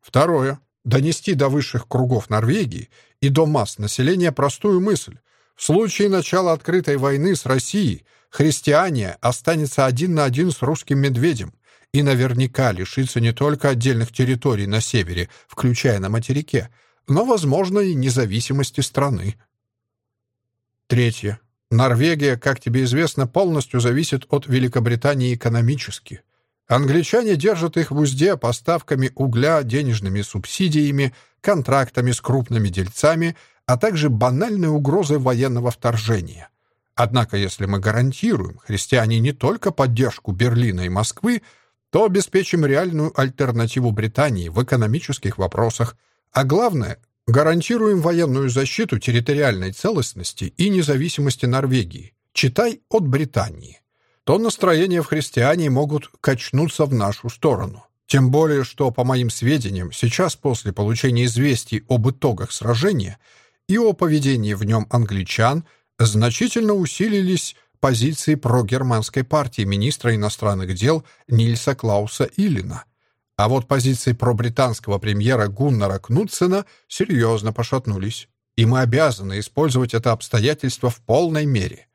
Второе. Донести до высших кругов Норвегии и до масс населения простую мысль. В случае начала открытой войны с Россией – христиане останется один на один с русским медведем и наверняка лишится не только отдельных территорий на севере, включая на материке, но, возможно, и независимости страны. Третье. Норвегия, как тебе известно, полностью зависит от Великобритании экономически. Англичане держат их в узде поставками угля, денежными субсидиями, контрактами с крупными дельцами, а также банальной угрозой военного вторжения – Однако, если мы гарантируем христиане не только поддержку Берлина и Москвы, то обеспечим реальную альтернативу Британии в экономических вопросах, а главное, гарантируем военную защиту территориальной целостности и независимости Норвегии, читай от Британии, то настроения в христиане могут качнуться в нашу сторону. Тем более, что, по моим сведениям, сейчас после получения известий об итогах сражения и о поведении в нем англичан – значительно усилились позиции прогерманской партии министра иностранных дел Нильса Клауса Иллина. А вот позиции пробританского премьера Гуннара Кнутсена серьезно пошатнулись. И мы обязаны использовать это обстоятельство в полной мере.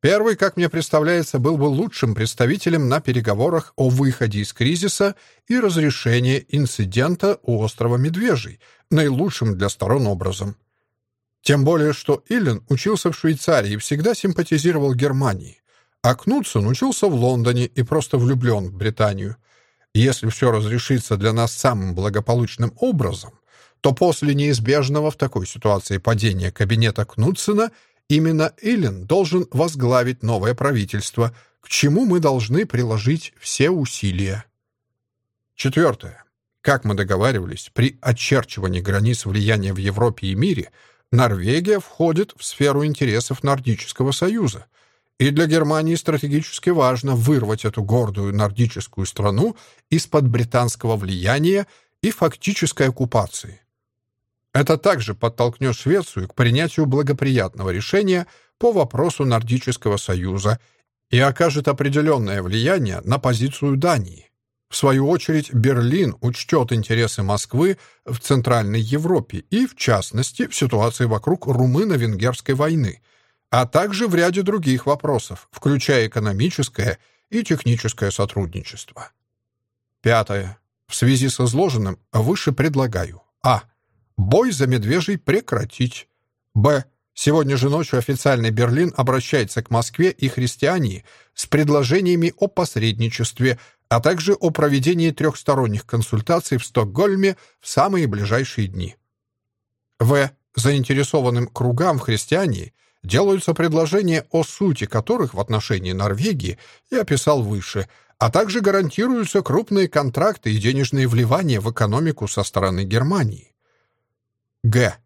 Первый, как мне представляется, был бы лучшим представителем на переговорах о выходе из кризиса и разрешении инцидента у острова Медвежий, наилучшим для сторон образом. Тем более, что Иллен учился в Швейцарии и всегда симпатизировал Германии, а Кнутсон учился в Лондоне и просто влюблен в Британию. Если все разрешится для нас самым благополучным образом, то после неизбежного в такой ситуации падения кабинета Кнутсена – Именно Иллен должен возглавить новое правительство, к чему мы должны приложить все усилия. Четвертое. Как мы договаривались, при очерчивании границ влияния в Европе и мире Норвегия входит в сферу интересов Нордического союза, и для Германии стратегически важно вырвать эту гордую нордическую страну из-под британского влияния и фактической оккупации. Это также подтолкнет Швецию к принятию благоприятного решения по вопросу Нордического союза и окажет определенное влияние на позицию Дании. В свою очередь, Берлин учтет интересы Москвы в Центральной Европе и, в частности, в ситуации вокруг румыно-венгерской войны, а также в ряде других вопросов, включая экономическое и техническое сотрудничество. Пятое. В связи с изложенным выше предлагаю А. Бой за медвежий прекратить. Б. Сегодня же ночью официальный Берлин обращается к Москве и христиане с предложениями о посредничестве, а также о проведении трехсторонних консультаций в Стокгольме в самые ближайшие дни. В. Заинтересованным кругам в христиане делаются предложения, о сути которых в отношении Норвегии я описал выше, а также гарантируются крупные контракты и денежные вливания в экономику со стороны Германии. Г.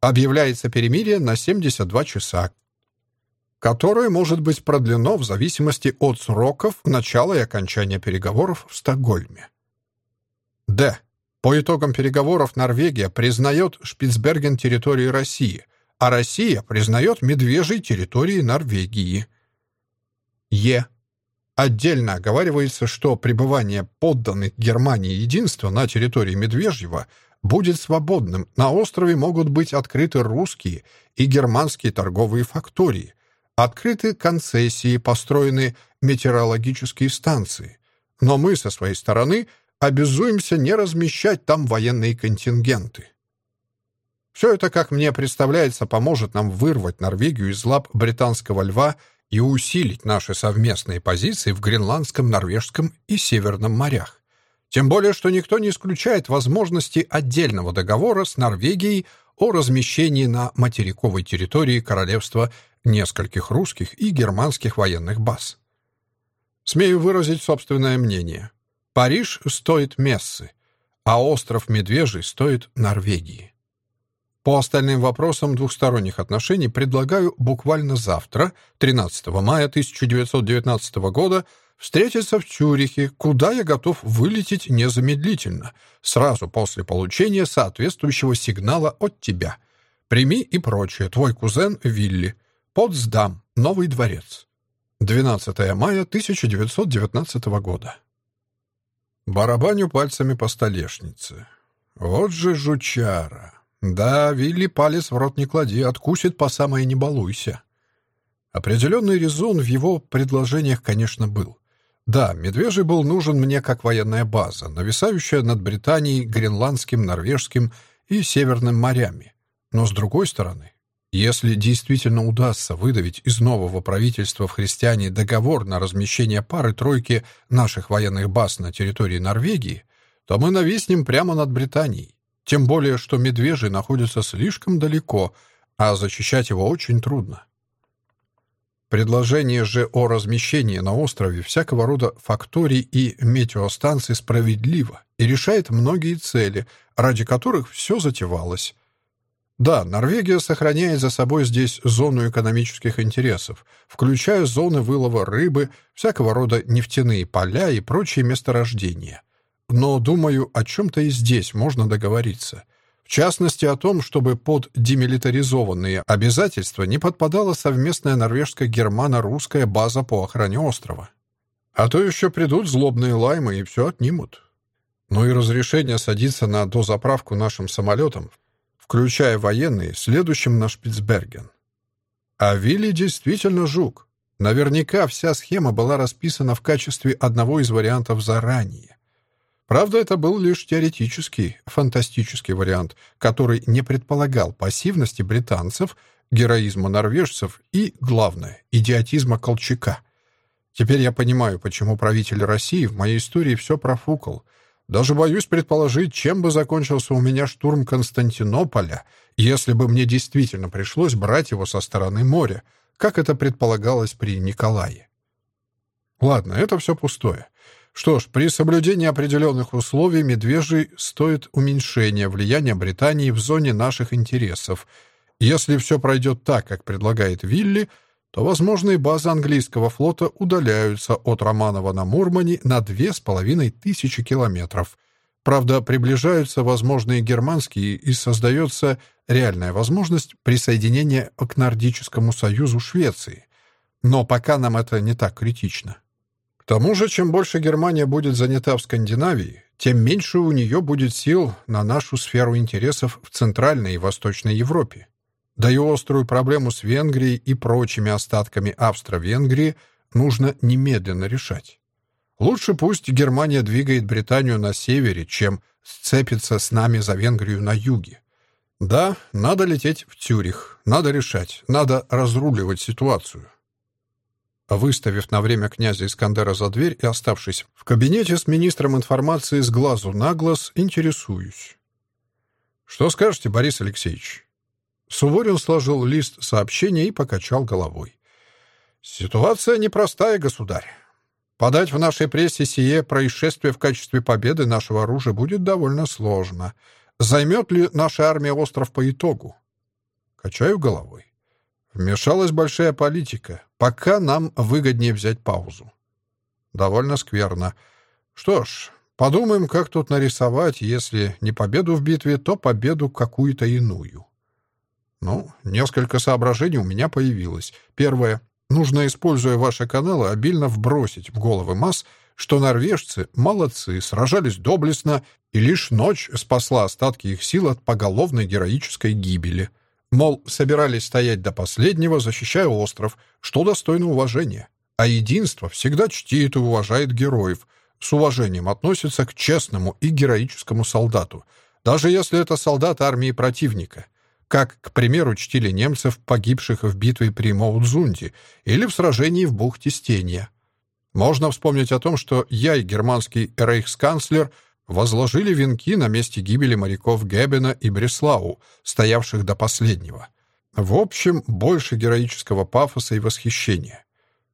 Объявляется перемирие на 72 часа, которое может быть продлено в зависимости от сроков начала и окончания переговоров в Стокгольме. Д. По итогам переговоров Норвегия признает Шпицберген территорией России, а Россия признает Медвежий территорией Норвегии. Е. Отдельно оговаривается, что пребывание подданных Германии единства на территории Медвежьего – будет свободным, на острове могут быть открыты русские и германские торговые фактории, открыты концессии, построены метеорологические станции. Но мы со своей стороны обязуемся не размещать там военные контингенты. Все это, как мне представляется, поможет нам вырвать Норвегию из лап британского льва и усилить наши совместные позиции в Гренландском, Норвежском и Северном морях. Тем более, что никто не исключает возможности отдельного договора с Норвегией о размещении на материковой территории королевства нескольких русских и германских военных баз. Смею выразить собственное мнение. Париж стоит Мессы, а остров Медвежий стоит Норвегии. По остальным вопросам двухсторонних отношений предлагаю буквально завтра, 13 мая 1919 года, встретиться в Цюрихе, куда я готов вылететь незамедлительно, сразу после получения соответствующего сигнала от тебя. Прими и прочее, твой кузен Вилли. Потсдам, Новый дворец. 12 мая 1919 года. Барабаню пальцами по столешнице. Вот же жучара. Да, Вилли палец в рот не клади, откусит по самое не балуйся. Определенный резон в его предложениях, конечно, был. Да, Медвежий был нужен мне как военная база, нависающая над Британией, Гренландским, Норвежским и Северным морями. Но с другой стороны, если действительно удастся выдавить из нового правительства в христиане договор на размещение пары-тройки наших военных баз на территории Норвегии, то мы нависнем прямо над Британией. Тем более, что Медвежий находится слишком далеко, а защищать его очень трудно. Предложение же о размещении на острове всякого рода факторий и метеостанций справедливо и решает многие цели, ради которых все затевалось. Да, Норвегия сохраняет за собой здесь зону экономических интересов, включая зоны вылова рыбы, всякого рода нефтяные поля и прочие месторождения. Но, думаю, о чем-то и здесь можно договориться — в частности, о том, чтобы под демилитаризованные обязательства не подпадала совместная норвежско-германо-русская база по охране острова. А то еще придут злобные лаймы и все отнимут. Ну и разрешение садиться на дозаправку нашим самолетам, включая военные, следующим на Шпицберген. А Вилли действительно жук. Наверняка вся схема была расписана в качестве одного из вариантов заранее. Правда, это был лишь теоретический, фантастический вариант, который не предполагал пассивности британцев, героизма норвежцев и, главное, идиотизма Колчака. Теперь я понимаю, почему правитель России в моей истории все профукал. Даже боюсь предположить, чем бы закончился у меня штурм Константинополя, если бы мне действительно пришлось брать его со стороны моря, как это предполагалось при Николае. Ладно, это все пустое. Что ж, при соблюдении определенных условий медвежий стоит уменьшение влияния Британии в зоне наших интересов. Если все пройдет так, как предлагает Вилли, то возможные базы английского флота удаляются от Романова на Мурмане на две с половиной тысячи километров. Правда, приближаются возможные германские и создается реальная возможность присоединения к Нордическому союзу Швеции. Но пока нам это не так критично. К тому же, чем больше Германия будет занята в Скандинавии, тем меньше у нее будет сил на нашу сферу интересов в Центральной и Восточной Европе. Да и острую проблему с Венгрией и прочими остатками Австро-Венгрии нужно немедленно решать. Лучше пусть Германия двигает Британию на севере, чем сцепится с нами за Венгрию на юге. Да, надо лететь в Тюрих, надо решать, надо разруливать ситуацию. Выставив на время князя Искандера за дверь и оставшись в кабинете с министром информации с глазу на глаз, интересуюсь. «Что скажете, Борис Алексеевич?» Суворин сложил лист сообщения и покачал головой. «Ситуация непростая, государь. Подать в нашей прессе сие происшествие в качестве победы нашего оружия будет довольно сложно. Займет ли наша армия остров по итогу?» Качаю головой. Вмешалась большая политика. Пока нам выгоднее взять паузу. Довольно скверно. Что ж, подумаем, как тут нарисовать, если не победу в битве, то победу какую-то иную. Ну, несколько соображений у меня появилось. Первое. Нужно, используя ваши каналы, обильно вбросить в головы масс, что норвежцы молодцы, сражались доблестно, и лишь ночь спасла остатки их сил от поголовной героической гибели. Мол, собирались стоять до последнего, защищая остров, что достойно уважения. А единство всегда чтит и уважает героев, с уважением относится к честному и героическому солдату, даже если это солдат армии противника — как, к примеру, чтили немцев, погибших в битве при Моудзунде или в сражении в бухте Стенья. Можно вспомнить о том, что я и германский рейхсканцлер возложили венки на месте гибели моряков Геббена и Бреслау, стоявших до последнего. В общем, больше героического пафоса и восхищения.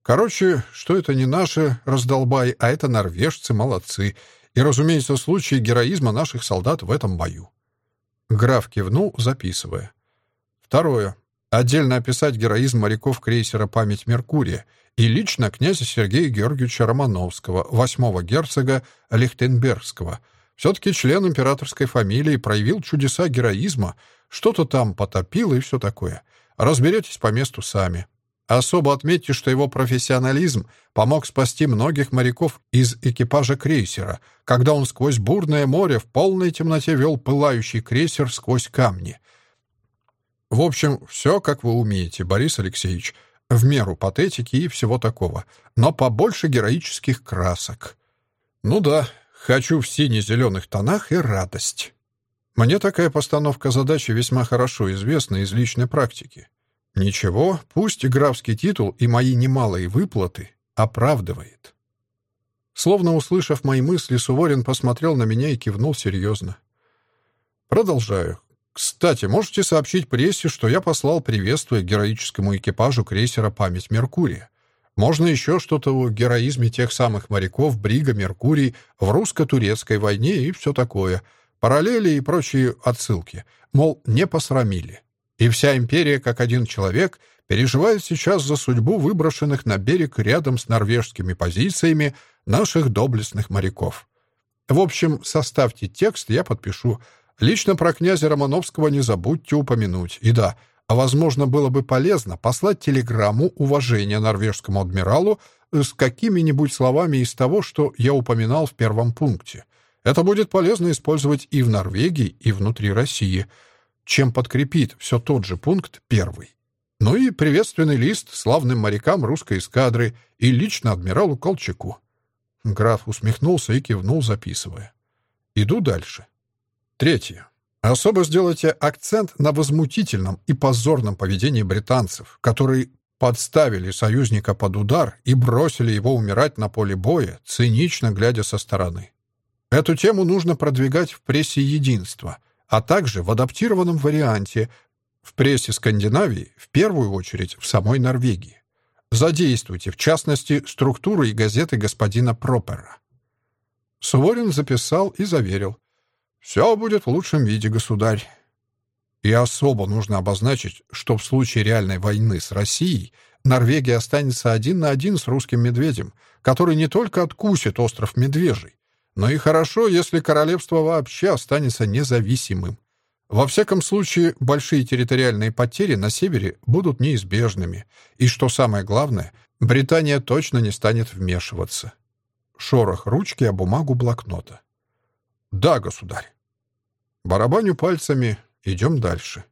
Короче, что это не наши раздолбай, а это норвежцы молодцы. И, разумеется, случаи героизма наших солдат в этом бою. Граф кивнул, записывая. Второе. Отдельно описать героизм моряков крейсера «Память Меркурия» и лично князя Сергея Георгиевича Романовского, восьмого герцога Лихтенбергского. Все-таки член императорской фамилии проявил чудеса героизма, что-то там потопил и все такое. Разберетесь по месту сами. Особо отметьте, что его профессионализм помог спасти многих моряков из экипажа крейсера, когда он сквозь бурное море в полной темноте вел пылающий крейсер сквозь камни. В общем, все, как вы умеете, Борис Алексеевич, в меру патетики и всего такого, но побольше героических красок. Ну да, хочу в сине-зеленых тонах и радость. Мне такая постановка задачи весьма хорошо известна из личной практики. Ничего, пусть графский титул и мои немалые выплаты оправдывает. Словно услышав мои мысли, Суворин посмотрел на меня и кивнул серьезно. Продолжаю. Кстати, можете сообщить прессе, что я послал приветствие героическому экипажу крейсера «Память Меркурия». Можно еще что-то о героизме тех самых моряков Брига Меркурий в русско-турецкой войне и все такое. Параллели и прочие отсылки. Мол, не посрамили. И вся империя, как один человек, переживает сейчас за судьбу выброшенных на берег рядом с норвежскими позициями наших доблестных моряков. В общем, составьте текст, я подпишу. Лично про князя Романовского не забудьте упомянуть. И да, а возможно, было бы полезно послать телеграмму уважения норвежскому адмиралу с какими-нибудь словами из того, что я упоминал в первом пункте. Это будет полезно использовать и в Норвегии, и внутри России — чем подкрепит все тот же пункт первый. Ну и приветственный лист славным морякам русской эскадры и лично адмиралу Колчаку. Граф усмехнулся и кивнул, записывая. Иду дальше. Третье. Особо сделайте акцент на возмутительном и позорном поведении британцев, которые подставили союзника под удар и бросили его умирать на поле боя, цинично глядя со стороны. Эту тему нужно продвигать в прессе единства, а также в адаптированном варианте в прессе Скандинавии, в первую очередь в самой Норвегии. Задействуйте, в частности, структуры и газеты господина Пропера. Суворин записал и заверил. «Все будет в лучшем виде, государь». И особо нужно обозначить, что в случае реальной войны с Россией Норвегия останется один на один с русским медведем, который не только откусит остров Медвежий, но и хорошо, если королевство вообще останется независимым. Во всяком случае, большие территориальные потери на севере будут неизбежными, и, что самое главное, Британия точно не станет вмешиваться. Шорох ручки о бумагу блокнота. «Да, государь». Барабаню пальцами, идем дальше.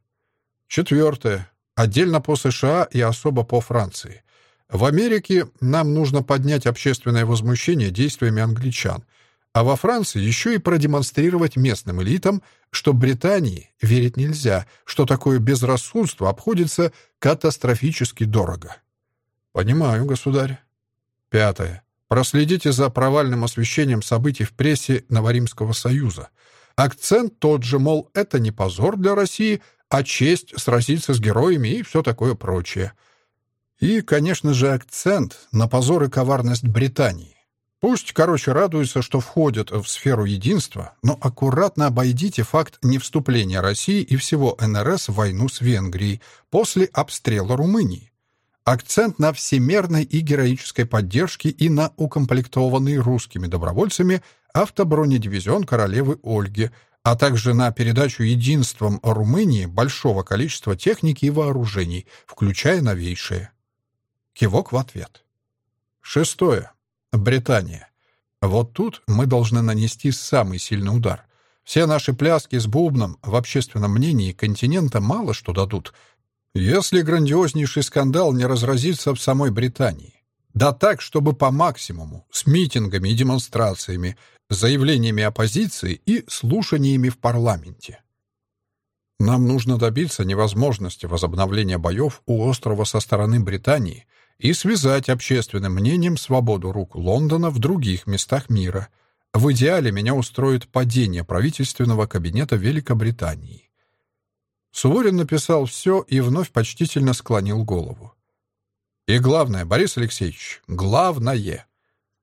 Четвертое. Отдельно по США и особо по Франции. В Америке нам нужно поднять общественное возмущение действиями англичан — а во Франции еще и продемонстрировать местным элитам, что Британии верить нельзя, что такое безрассудство обходится катастрофически дорого. Понимаю, государь. Пятое. Проследите за провальным освещением событий в прессе Новоримского Союза. Акцент тот же, мол, это не позор для России, а честь сразиться с героями и все такое прочее. И, конечно же, акцент на позор и коварность Британии. Пусть, короче, радуются, что входят в сферу единства, но аккуратно обойдите факт невступления России и всего НРС в войну с Венгрией после обстрела Румынии. Акцент на всемерной и героической поддержке и на укомплектованный русскими добровольцами автобронедивизион королевы Ольги, а также на передачу единством Румынии большого количества техники и вооружений, включая новейшие. Кивок в ответ. Шестое. Британия. Вот тут мы должны нанести самый сильный удар. Все наши пляски с бубном в общественном мнении континента мало что дадут, если грандиознейший скандал не разразится в самой Британии. Да так, чтобы по максимуму, с митингами и демонстрациями, заявлениями оппозиции и слушаниями в парламенте. Нам нужно добиться невозможности возобновления боев у острова со стороны Британии – и связать общественным мнением свободу рук Лондона в других местах мира. В идеале меня устроит падение правительственного кабинета Великобритании. Суворин написал все и вновь почтительно склонил голову. И главное, Борис Алексеевич, главное,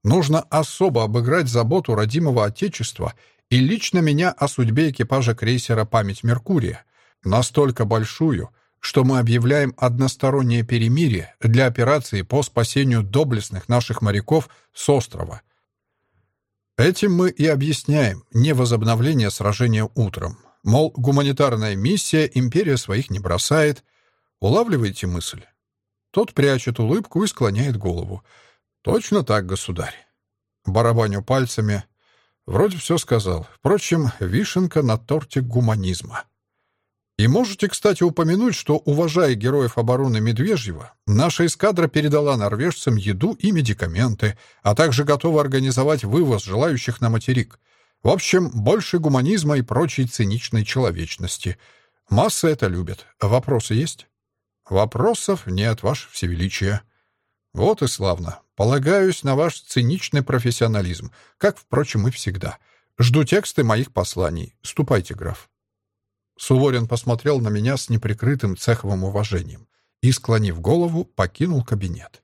нужно особо обыграть заботу родимого Отечества и лично меня о судьбе экипажа крейсера «Память Меркурия», настолько большую, что мы объявляем одностороннее перемирие для операции по спасению доблестных наших моряков с острова. Этим мы и объясняем невозобновление сражения утром. Мол, гуманитарная миссия, империя своих не бросает. Улавливаете мысль? Тот прячет улыбку и склоняет голову. Точно так, государь. Барабаню пальцами. Вроде все сказал. Впрочем, вишенка на торте гуманизма. И можете, кстати, упомянуть, что, уважая героев обороны Медвежьего, наша эскадра передала норвежцам еду и медикаменты, а также готова организовать вывоз желающих на материк. В общем, больше гуманизма и прочей циничной человечности. Масса это любят. Вопросы есть? Вопросов нет, Ваше Всевеличие. Вот и славно. Полагаюсь на ваш циничный профессионализм, как, впрочем, и всегда. Жду тексты моих посланий. Ступайте, граф. Суворин посмотрел на меня с неприкрытым цеховым уважением и, склонив голову, покинул кабинет.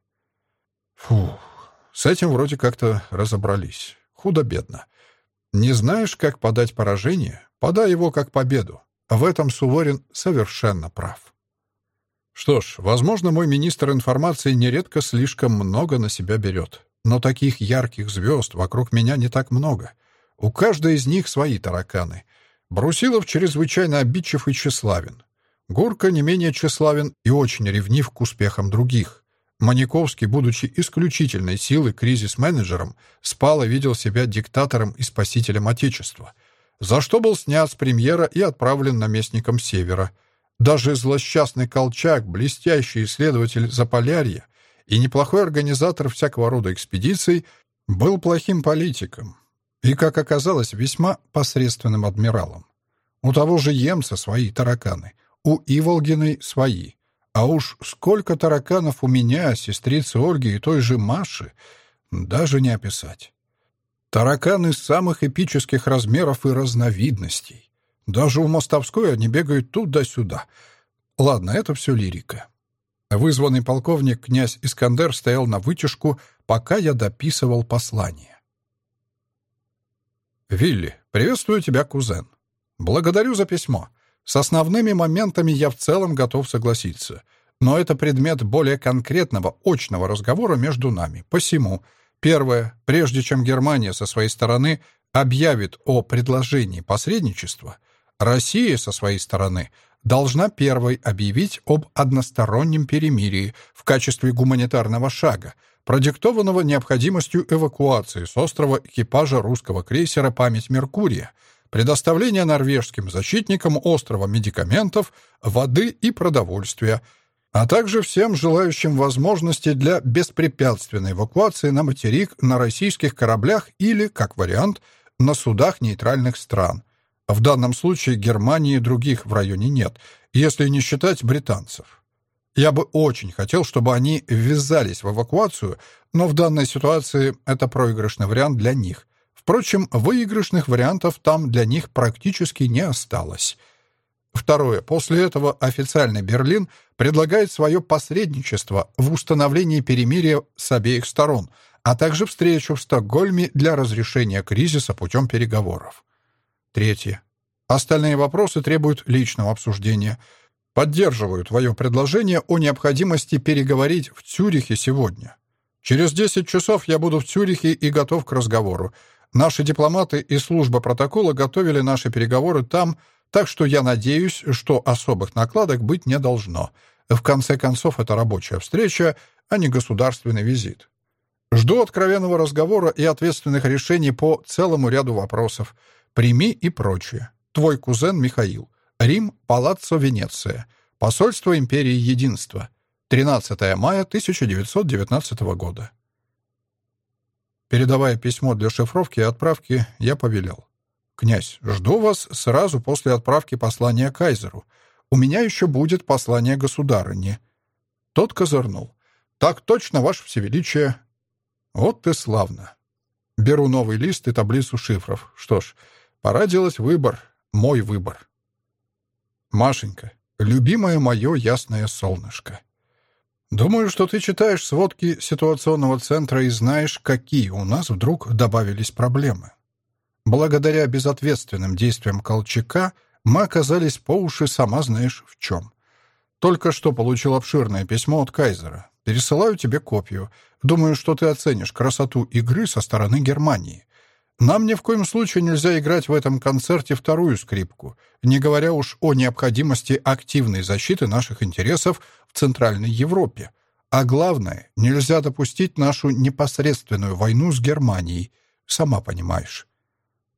Фух, с этим вроде как-то разобрались. Худо-бедно. Не знаешь, как подать поражение? Подай его как победу. В этом Суворин совершенно прав. Что ж, возможно, мой министр информации нередко слишком много на себя берет. Но таких ярких звезд вокруг меня не так много. У каждой из них свои тараканы — Брусилов чрезвычайно обидчив и тщеславен. Гурка не менее тщеславен и очень ревнив к успехам других. Маниковский, будучи исключительной силой кризис-менеджером, спал и видел себя диктатором и спасителем Отечества, за что был снят с премьера и отправлен наместником Севера. Даже злосчастный Колчак, блестящий исследователь Заполярья и неплохой организатор всякого рода экспедиций, был плохим политиком и, как оказалось, весьма посредственным адмиралом. У того же Емца свои тараканы, у Иволгиной свои. А уж сколько тараканов у меня, сестрицы Ольги и той же Маши, даже не описать. Тараканы самых эпических размеров и разновидностей. Даже у Мостовской они бегают туда-сюда. Ладно, это все лирика. Вызванный полковник князь Искандер стоял на вытяжку, пока я дописывал послание. «Вилли, приветствую тебя, кузен. Благодарю за письмо. С основными моментами я в целом готов согласиться. Но это предмет более конкретного, очного разговора между нами. Посему, первое, прежде чем Германия со своей стороны объявит о предложении посредничества, Россия со своей стороны должна первой объявить об одностороннем перемирии в качестве гуманитарного шага, продиктованного необходимостью эвакуации с острова экипажа русского крейсера «Память Меркурия», предоставления норвежским защитникам острова медикаментов, воды и продовольствия, а также всем желающим возможности для беспрепятственной эвакуации на материк на российских кораблях или, как вариант, на судах нейтральных стран. В данном случае Германии других в районе нет, если не считать британцев. Я бы очень хотел, чтобы они ввязались в эвакуацию, но в данной ситуации это проигрышный вариант для них. Впрочем, выигрышных вариантов там для них практически не осталось. Второе. После этого официальный Берлин предлагает свое посредничество в установлении перемирия с обеих сторон, а также встречу в Стокгольме для разрешения кризиса путем переговоров. Третье. Остальные вопросы требуют личного обсуждения – Поддерживаю твое предложение о необходимости переговорить в Цюрихе сегодня. Через 10 часов я буду в Цюрихе и готов к разговору. Наши дипломаты и служба протокола готовили наши переговоры там, так что я надеюсь, что особых накладок быть не должно. В конце концов, это рабочая встреча, а не государственный визит. Жду откровенного разговора и ответственных решений по целому ряду вопросов. Прими и прочее. Твой кузен Михаил. Рим, Палаццо, Венеция. Посольство Империи Единства. 13 мая 1919 года. Передавая письмо для шифровки и отправки, я повелел. «Князь, жду вас сразу после отправки послания кайзеру. У меня еще будет послание государыне». Тот козырнул. «Так точно, ваше всевеличие». «Вот ты славно». Беру новый лист и таблицу шифров. Что ж, пора делать выбор. Мой выбор. Машенька, любимое мое ясное солнышко. Думаю, что ты читаешь сводки ситуационного центра и знаешь, какие у нас вдруг добавились проблемы. Благодаря безответственным действиям Колчака мы оказались по уши сама знаешь в чем. Только что получил обширное письмо от Кайзера. Пересылаю тебе копию. Думаю, что ты оценишь красоту игры со стороны Германии. Нам ни в коем случае нельзя играть в этом концерте вторую скрипку, не говоря уж о необходимости активной защиты наших интересов в Центральной Европе. А главное, нельзя допустить нашу непосредственную войну с Германией, сама понимаешь.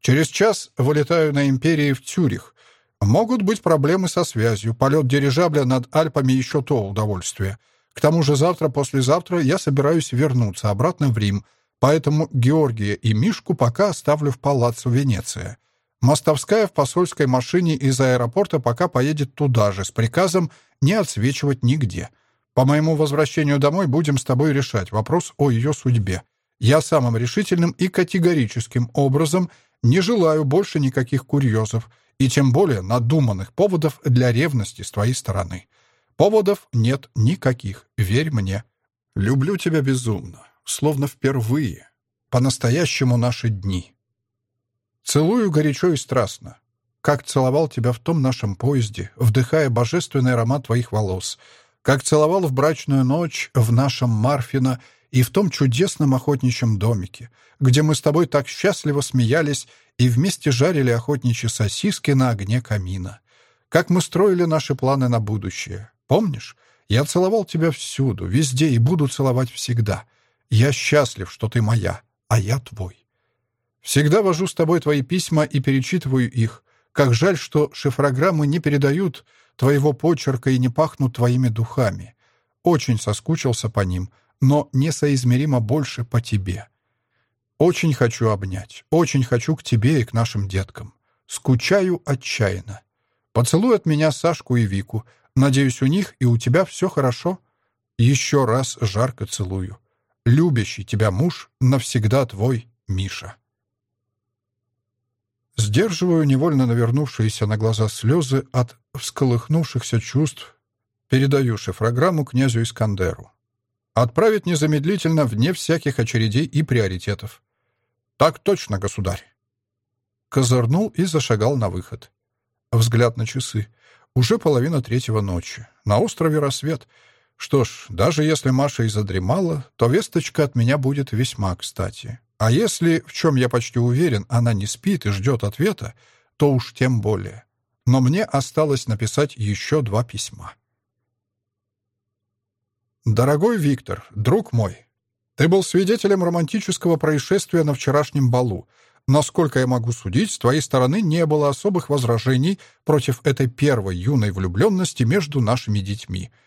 Через час вылетаю на Империи в Цюрих. Могут быть проблемы со связью, полет дирижабля над Альпами еще то удовольствие. К тому же завтра-послезавтра я собираюсь вернуться обратно в Рим — Поэтому Георгия и Мишку пока оставлю в палаццо Венеция. Мостовская в посольской машине из аэропорта пока поедет туда же с приказом не отсвечивать нигде. По моему возвращению домой будем с тобой решать вопрос о ее судьбе. Я самым решительным и категорическим образом не желаю больше никаких курьезов и тем более надуманных поводов для ревности с твоей стороны. Поводов нет никаких, верь мне. Люблю тебя безумно словно впервые, по-настоящему наши дни. Целую горячо и страстно, как целовал тебя в том нашем поезде, вдыхая божественный аромат твоих волос, как целовал в брачную ночь в нашем Марфино и в том чудесном охотничьем домике, где мы с тобой так счастливо смеялись и вместе жарили охотничьи сосиски на огне камина. Как мы строили наши планы на будущее. Помнишь? Я целовал тебя всюду, везде и буду целовать всегда — я счастлив, что ты моя, а я твой. Всегда вожу с тобой твои письма и перечитываю их. Как жаль, что шифрограммы не передают твоего почерка и не пахнут твоими духами. Очень соскучился по ним, но несоизмеримо больше по тебе. Очень хочу обнять, очень хочу к тебе и к нашим деткам. Скучаю отчаянно. Поцелуй от меня Сашку и Вику. Надеюсь, у них и у тебя все хорошо. Еще раз жарко целую. Любящий тебя муж навсегда твой Миша. Сдерживаю невольно навернувшиеся на глаза слезы от всколыхнувшихся чувств, передаю шифрограмму князю Искандеру. Отправить незамедлительно вне всяких очередей и приоритетов. Так точно, государь. Козырнул и зашагал на выход. Взгляд на часы. Уже половина третьего ночи. На острове рассвет. Что ж, даже если Маша и задремала, то весточка от меня будет весьма кстати. А если, в чем я почти уверен, она не спит и ждет ответа, то уж тем более. Но мне осталось написать еще два письма. «Дорогой Виктор, друг мой, ты был свидетелем романтического происшествия на вчерашнем балу. Насколько я могу судить, с твоей стороны не было особых возражений против этой первой юной влюбленности между нашими детьми —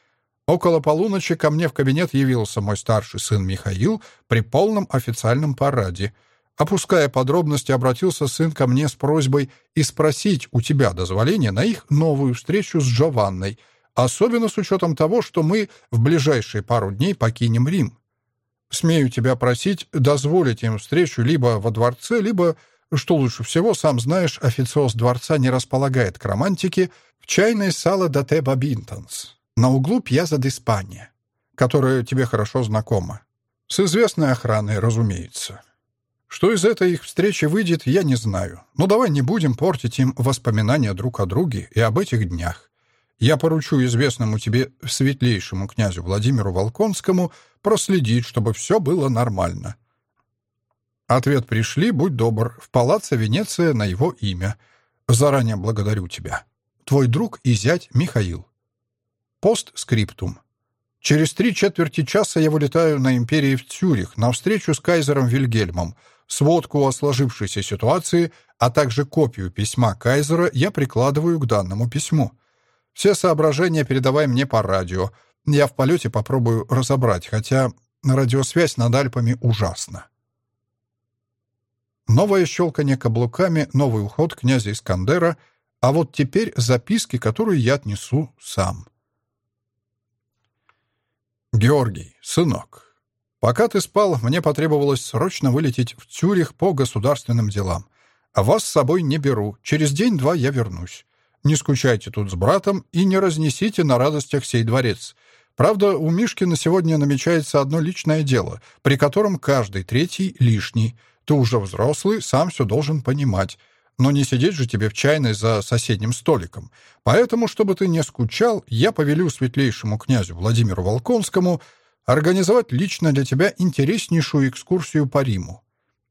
Около полуночи ко мне в кабинет явился мой старший сын Михаил при полном официальном параде. Опуская подробности, обратился сын ко мне с просьбой и спросить у тебя дозволения на их новую встречу с Джованной, особенно с учетом того, что мы в ближайшие пару дней покинем Рим. Смею тебя просить дозволить им встречу либо во дворце, либо, что лучше всего, сам знаешь, официоз дворца не располагает к романтике, в чайной сала Дате Бабинтонс на углу Пьяза де Испания, которая тебе хорошо знакома. С известной охраной, разумеется. Что из этой их встречи выйдет, я не знаю. Но давай не будем портить им воспоминания друг о друге и об этих днях. Я поручу известному тебе светлейшему князю Владимиру Волконскому проследить, чтобы все было нормально. Ответ пришли, будь добр, в палаццо Венеция на его имя. Заранее благодарю тебя. Твой друг и зять Михаил. Постскриптум. Через три четверти часа я вылетаю на империи в Цюрих на встречу с кайзером Вильгельмом. Сводку о сложившейся ситуации, а также копию письма кайзера я прикладываю к данному письму. Все соображения передавай мне по радио. Я в полете попробую разобрать, хотя радиосвязь над Альпами ужасна. Новое щелканье каблуками, новый уход князя Искандера, а вот теперь записки, которые я отнесу сам. «Георгий, сынок, пока ты спал, мне потребовалось срочно вылететь в Цюрих по государственным делам. А вас с собой не беру. Через день-два я вернусь. Не скучайте тут с братом и не разнесите на радостях сей дворец. Правда, у Мишки на сегодня намечается одно личное дело, при котором каждый третий лишний. Ты уже взрослый, сам все должен понимать но не сидеть же тебе в чайной за соседним столиком. Поэтому, чтобы ты не скучал, я повелю светлейшему князю Владимиру Волконскому организовать лично для тебя интереснейшую экскурсию по Риму.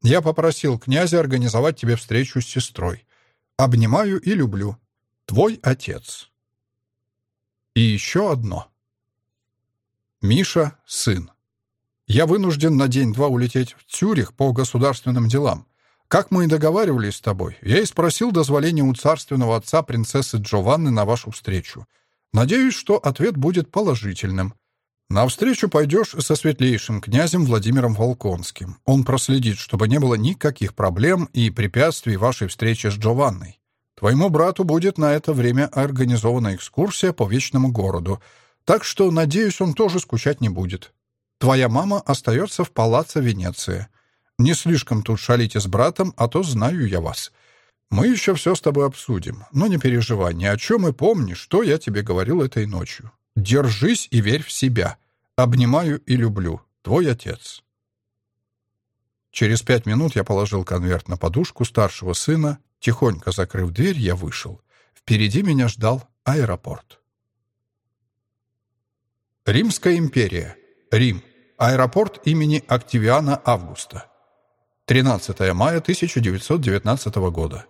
Я попросил князя организовать тебе встречу с сестрой. Обнимаю и люблю. Твой отец. И еще одно. Миша — сын. Я вынужден на день-два улететь в Цюрих по государственным делам. Как мы и договаривались с тобой, я и спросил дозволения у царственного отца принцессы Джованны на вашу встречу. Надеюсь, что ответ будет положительным. На встречу пойдешь со светлейшим князем Владимиром Волконским. Он проследит, чтобы не было никаких проблем и препятствий вашей встрече с Джованной. Твоему брату будет на это время организована экскурсия по Вечному городу, так что, надеюсь, он тоже скучать не будет. Твоя мама остается в палаце Венеции. Не слишком тут шалите с братом, а то знаю я вас. Мы еще все с тобой обсудим, но не переживай ни о чем и помни, что я тебе говорил этой ночью. Держись и верь в себя. Обнимаю и люблю. Твой отец». Через пять минут я положил конверт на подушку старшего сына. Тихонько закрыв дверь, я вышел. Впереди меня ждал аэропорт. Римская империя. Рим. Аэропорт имени Октавиана Августа. 13 мая 1919 года.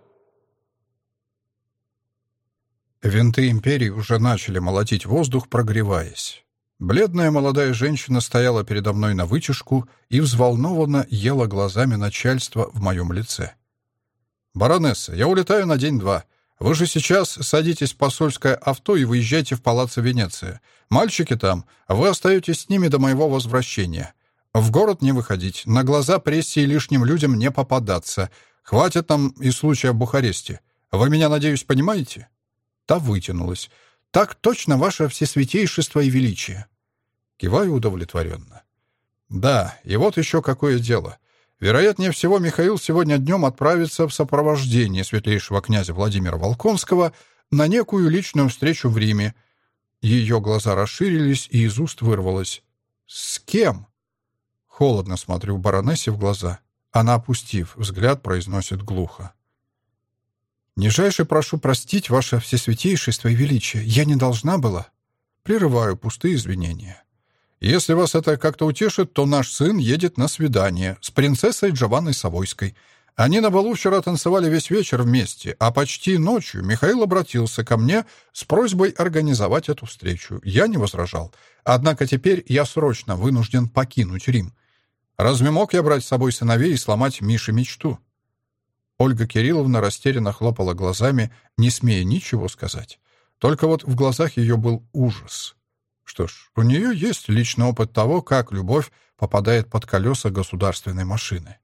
Винты империи уже начали молотить воздух, прогреваясь. Бледная молодая женщина стояла передо мной на вытяжку и взволнованно ела глазами начальства в моем лице. «Баронесса, я улетаю на день-два. Вы же сейчас садитесь в посольское авто и выезжайте в палаццо Венеция. Мальчики там, вы остаетесь с ними до моего возвращения. В город не выходить, на глаза прессе и лишним людям не попадаться. Хватит нам и случая в Бухаресте. Вы меня, надеюсь, понимаете?» Та вытянулась. «Так точно, ваше всесвятейшество и величие». Киваю удовлетворенно. «Да, и вот еще какое дело. Вероятнее всего, Михаил сегодня днем отправится в сопровождении светлейшего князя Владимира Волконского на некую личную встречу в Риме. Ее глаза расширились, и из уст вырвалось. «С кем?» Холодно смотрю баронессе в глаза. Она, опустив взгляд, произносит глухо. «Нижайше прошу простить, ваше всесвятейшество и величие. Я не должна была». Прерываю пустые извинения. «Если вас это как-то утешит, то наш сын едет на свидание с принцессой Джованной Савойской. Они на балу вчера танцевали весь вечер вместе, а почти ночью Михаил обратился ко мне с просьбой организовать эту встречу. Я не возражал. Однако теперь я срочно вынужден покинуть Рим. Разве мог я брать с собой сыновей и сломать Мише мечту? Ольга Кирилловна растерянно хлопала глазами, не смея ничего сказать. Только вот в глазах ее был ужас. Что ж, у нее есть личный опыт того, как любовь попадает под колеса государственной машины.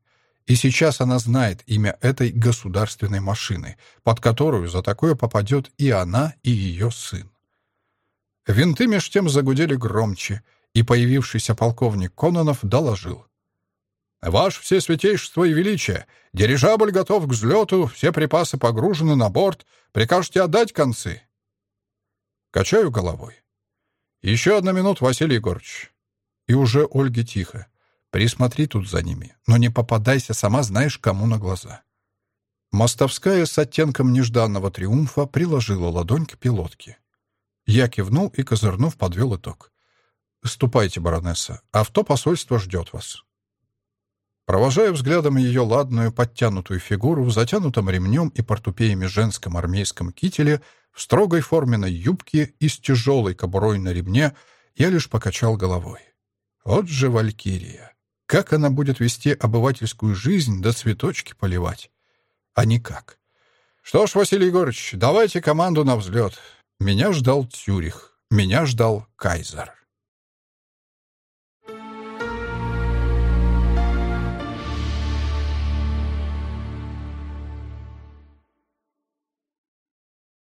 И сейчас она знает имя этой государственной машины, под которую за такое попадет и она, и ее сын. Винты меж тем загудели громче, и появившийся полковник Кононов доложил. «Ваше Всесвятейшество и Величие, дирижабль готов к взлету, все припасы погружены на борт. Прикажете отдать концы?» Качаю головой. «Еще одна минута, Василий Егорович». И уже Ольге тихо. «Присмотри тут за ними, но не попадайся, сама знаешь, кому на глаза». Мостовская с оттенком нежданного триумфа приложила ладонь к пилотке. Я кивнул и, козырнув, подвел итог. «Ступайте, баронесса, авто посольства ждет вас». Провожая взглядом ее ладную, подтянутую фигуру в затянутом ремнем и портупеями женском армейском кителе, в строгой форменной юбке и с тяжелой кобурой на ремне, я лишь покачал головой. Вот же Валькирия! Как она будет вести обывательскую жизнь до цветочки поливать? А никак. Что ж, Василий Егорович, давайте команду на взлет. Меня ждал Тюрих, меня ждал Кайзер.